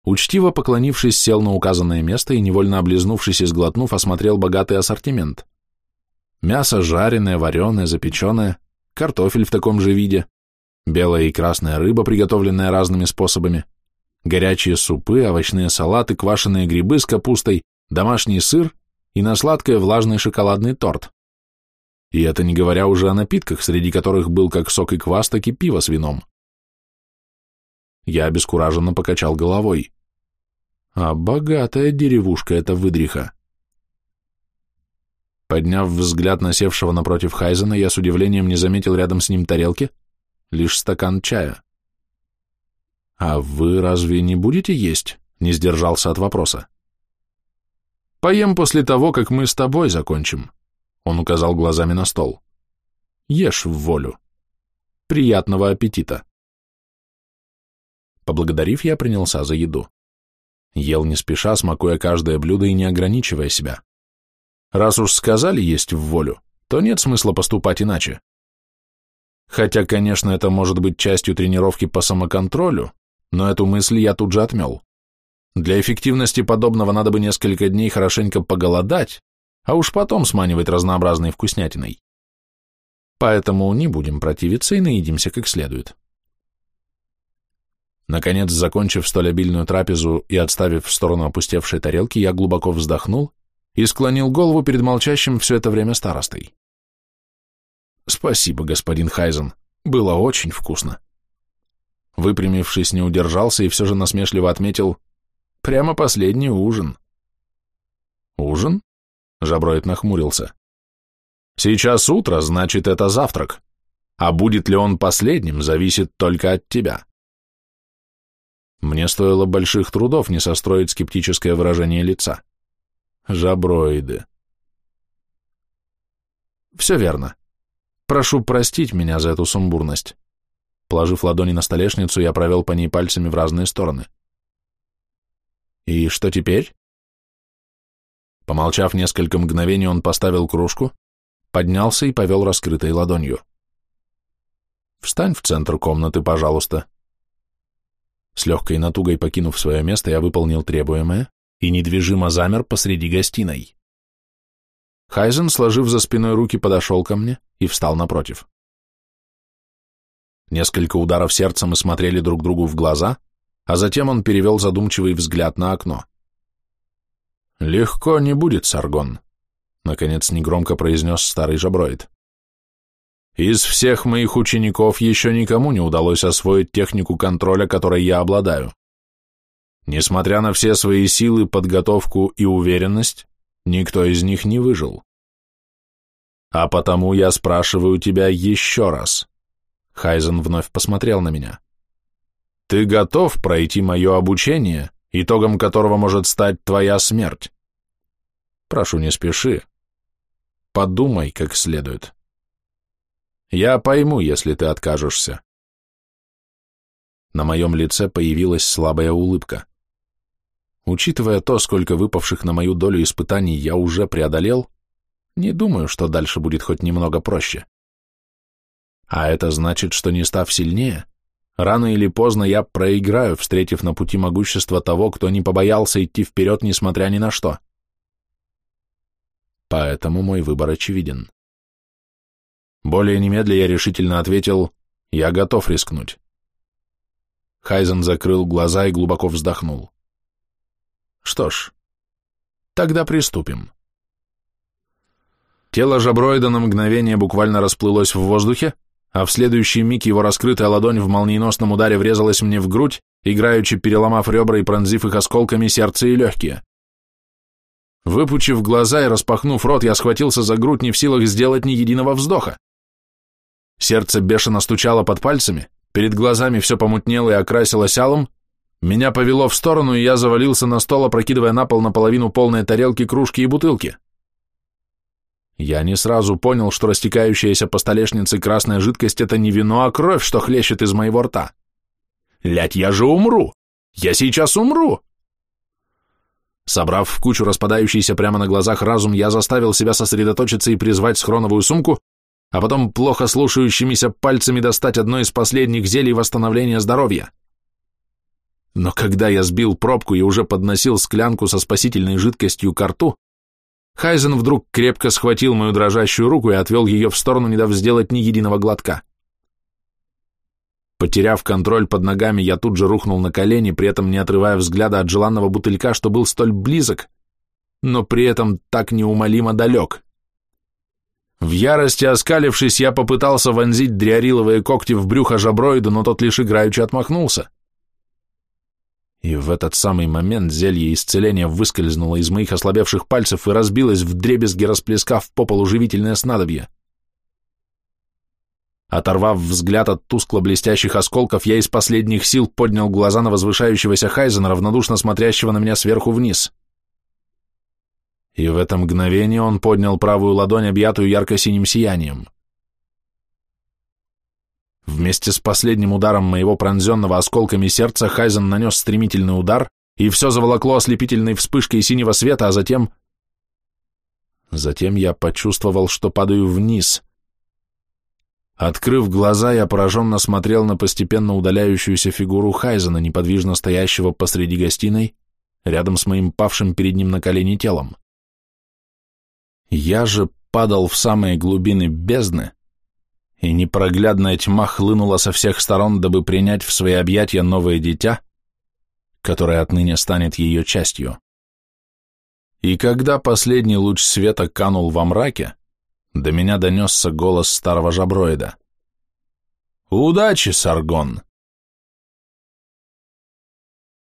Учтиво поклонившись, сел на указанное место и, невольно облизнувшись и сглотнув, осмотрел богатый ассортимент. Мясо жареное, вареное, запеченное, картофель в таком же виде, белая и красная рыба, приготовленная разными способами, горячие супы, овощные салаты, квашеные грибы с капустой, домашний сыр и на сладкое влажный шоколадный торт. И это не говоря уже о напитках, среди которых был как сок и квас, так и пиво с вином. Я обескураженно покачал головой. А богатая деревушка эта выдриха. Подняв взгляд на севшего напротив Хайзена, я с удивлением не заметил рядом с ним тарелки, лишь стакан чая. «А вы разве не будете есть?» — не сдержался от вопроса. «Поем после того, как мы с тобой закончим», — он указал глазами на стол. «Ешь в волю. Приятного аппетита». Поблагодарив, я принялся за еду. Ел не спеша, смакуя каждое блюдо и не ограничивая себя. Раз уж сказали есть в волю, то нет смысла поступать иначе. Хотя, конечно, это может быть частью тренировки по самоконтролю, но эту мысль я тут же отмел. Для эффективности подобного надо бы несколько дней хорошенько поголодать, а уж потом сманивать разнообразной вкуснятиной. Поэтому не будем противиться и наедимся как следует. Наконец, закончив столь обильную трапезу и отставив в сторону опустевшей тарелки, я глубоко вздохнул и склонил голову перед молчащим все это время старостой. Спасибо, господин Хайзен. Было очень вкусно. Выпрямившись, не удержался и все же насмешливо отметил «Прямо последний ужин». «Ужин?» — Жаброид нахмурился. «Сейчас утро, значит, это завтрак. А будет ли он последним, зависит только от тебя». Мне стоило больших трудов не состроить скептическое выражение лица. Жаброиды. Все верно. Прошу простить меня за эту сумбурность. Положив ладони на столешницу, я провел по ней пальцами в разные стороны. И что теперь? Помолчав несколько мгновений, он поставил кружку, поднялся и повел раскрытой ладонью. «Встань в центр комнаты, пожалуйста». С легкой натугой покинув свое место, я выполнил требуемое и недвижимо замер посреди гостиной. Хайзен, сложив за спиной руки, подошел ко мне и встал напротив. Несколько ударов сердца мы смотрели друг другу в глаза, а затем он перевел задумчивый взгляд на окно. «Легко не будет, Саргон», — наконец негромко произнес старый жаброид. «Из всех моих учеников еще никому не удалось освоить технику контроля, которой я обладаю. Несмотря на все свои силы, подготовку и уверенность, Никто из них не выжил. А потому я спрашиваю тебя еще раз. Хайзен вновь посмотрел на меня. Ты готов пройти мое обучение, итогом которого может стать твоя смерть? Прошу, не спеши. Подумай как следует. Я пойму, если ты откажешься. На моем лице появилась слабая улыбка. Учитывая то, сколько выпавших на мою долю испытаний я уже преодолел, не думаю, что дальше будет хоть немного проще. А это значит, что не став сильнее, рано или поздно я проиграю, встретив на пути могущество того, кто не побоялся идти вперед, несмотря ни на что. Поэтому мой выбор очевиден. Более немедля я решительно ответил, я готов рискнуть. Хайзен закрыл глаза и глубоко вздохнул. Что ж, тогда приступим. Тело жаброида на мгновение буквально расплылось в воздухе, а в следующий миг его раскрытая ладонь в молниеносном ударе врезалась мне в грудь, играючи переломав ребра и пронзив их осколками сердце и легкие. Выпучив глаза и распахнув рот, я схватился за грудь, не в силах сделать ни единого вздоха. Сердце бешено стучало под пальцами, перед глазами все помутнело и окрасилось алым, меня повело в сторону, и я завалился на стол, опрокидывая на пол наполовину полные тарелки, кружки и бутылки. Я не сразу понял, что растекающаяся по столешнице красная жидкость — это не вино, а кровь, что хлещет из моего рта. Лять, я же умру! Я сейчас умру! Собрав в кучу распадающийся прямо на глазах разум, я заставил себя сосредоточиться и призвать схроновую сумку, а потом плохо слушающимися пальцами достать одно из последних зелий восстановления здоровья. Но когда я сбил пробку и уже подносил склянку со спасительной жидкостью к рту, Хайзен вдруг крепко схватил мою дрожащую руку и отвел ее в сторону, не дав сделать ни единого глотка. Потеряв контроль под ногами, я тут же рухнул на колени, при этом не отрывая взгляда от желанного бутылька, что был столь близок, но при этом так неумолимо далек. В ярости оскалившись, я попытался вонзить дриариловые когти в брюхо жаброиду, но тот лишь играючи отмахнулся. И в этот самый момент зелье исцеления выскользнуло из моих ослабевших пальцев и разбилось в дребезги, расплескав по полу живительное снадобье. Оторвав взгляд от тускло-блестящих осколков, я из последних сил поднял глаза на возвышающегося Хайзена, равнодушно смотрящего на меня сверху вниз. И в это мгновение он поднял правую ладонь, объятую ярко-синим сиянием. Вместе с последним ударом моего пронзенного осколками сердца Хайзен нанес стремительный удар, и все заволокло ослепительной вспышкой синего света, а затем... Затем я почувствовал, что падаю вниз. Открыв глаза, я пораженно смотрел на постепенно удаляющуюся фигуру Хайзена, неподвижно стоящего посреди гостиной, рядом с моим павшим перед ним на колени телом. Я же падал в самые глубины бездны, и непроглядная тьма хлынула со всех сторон, дабы принять в свои объятия новое дитя, которое отныне станет ее частью. И когда последний луч света канул во мраке, до меня донесся голос старого жаброида. «Удачи, Саргон!»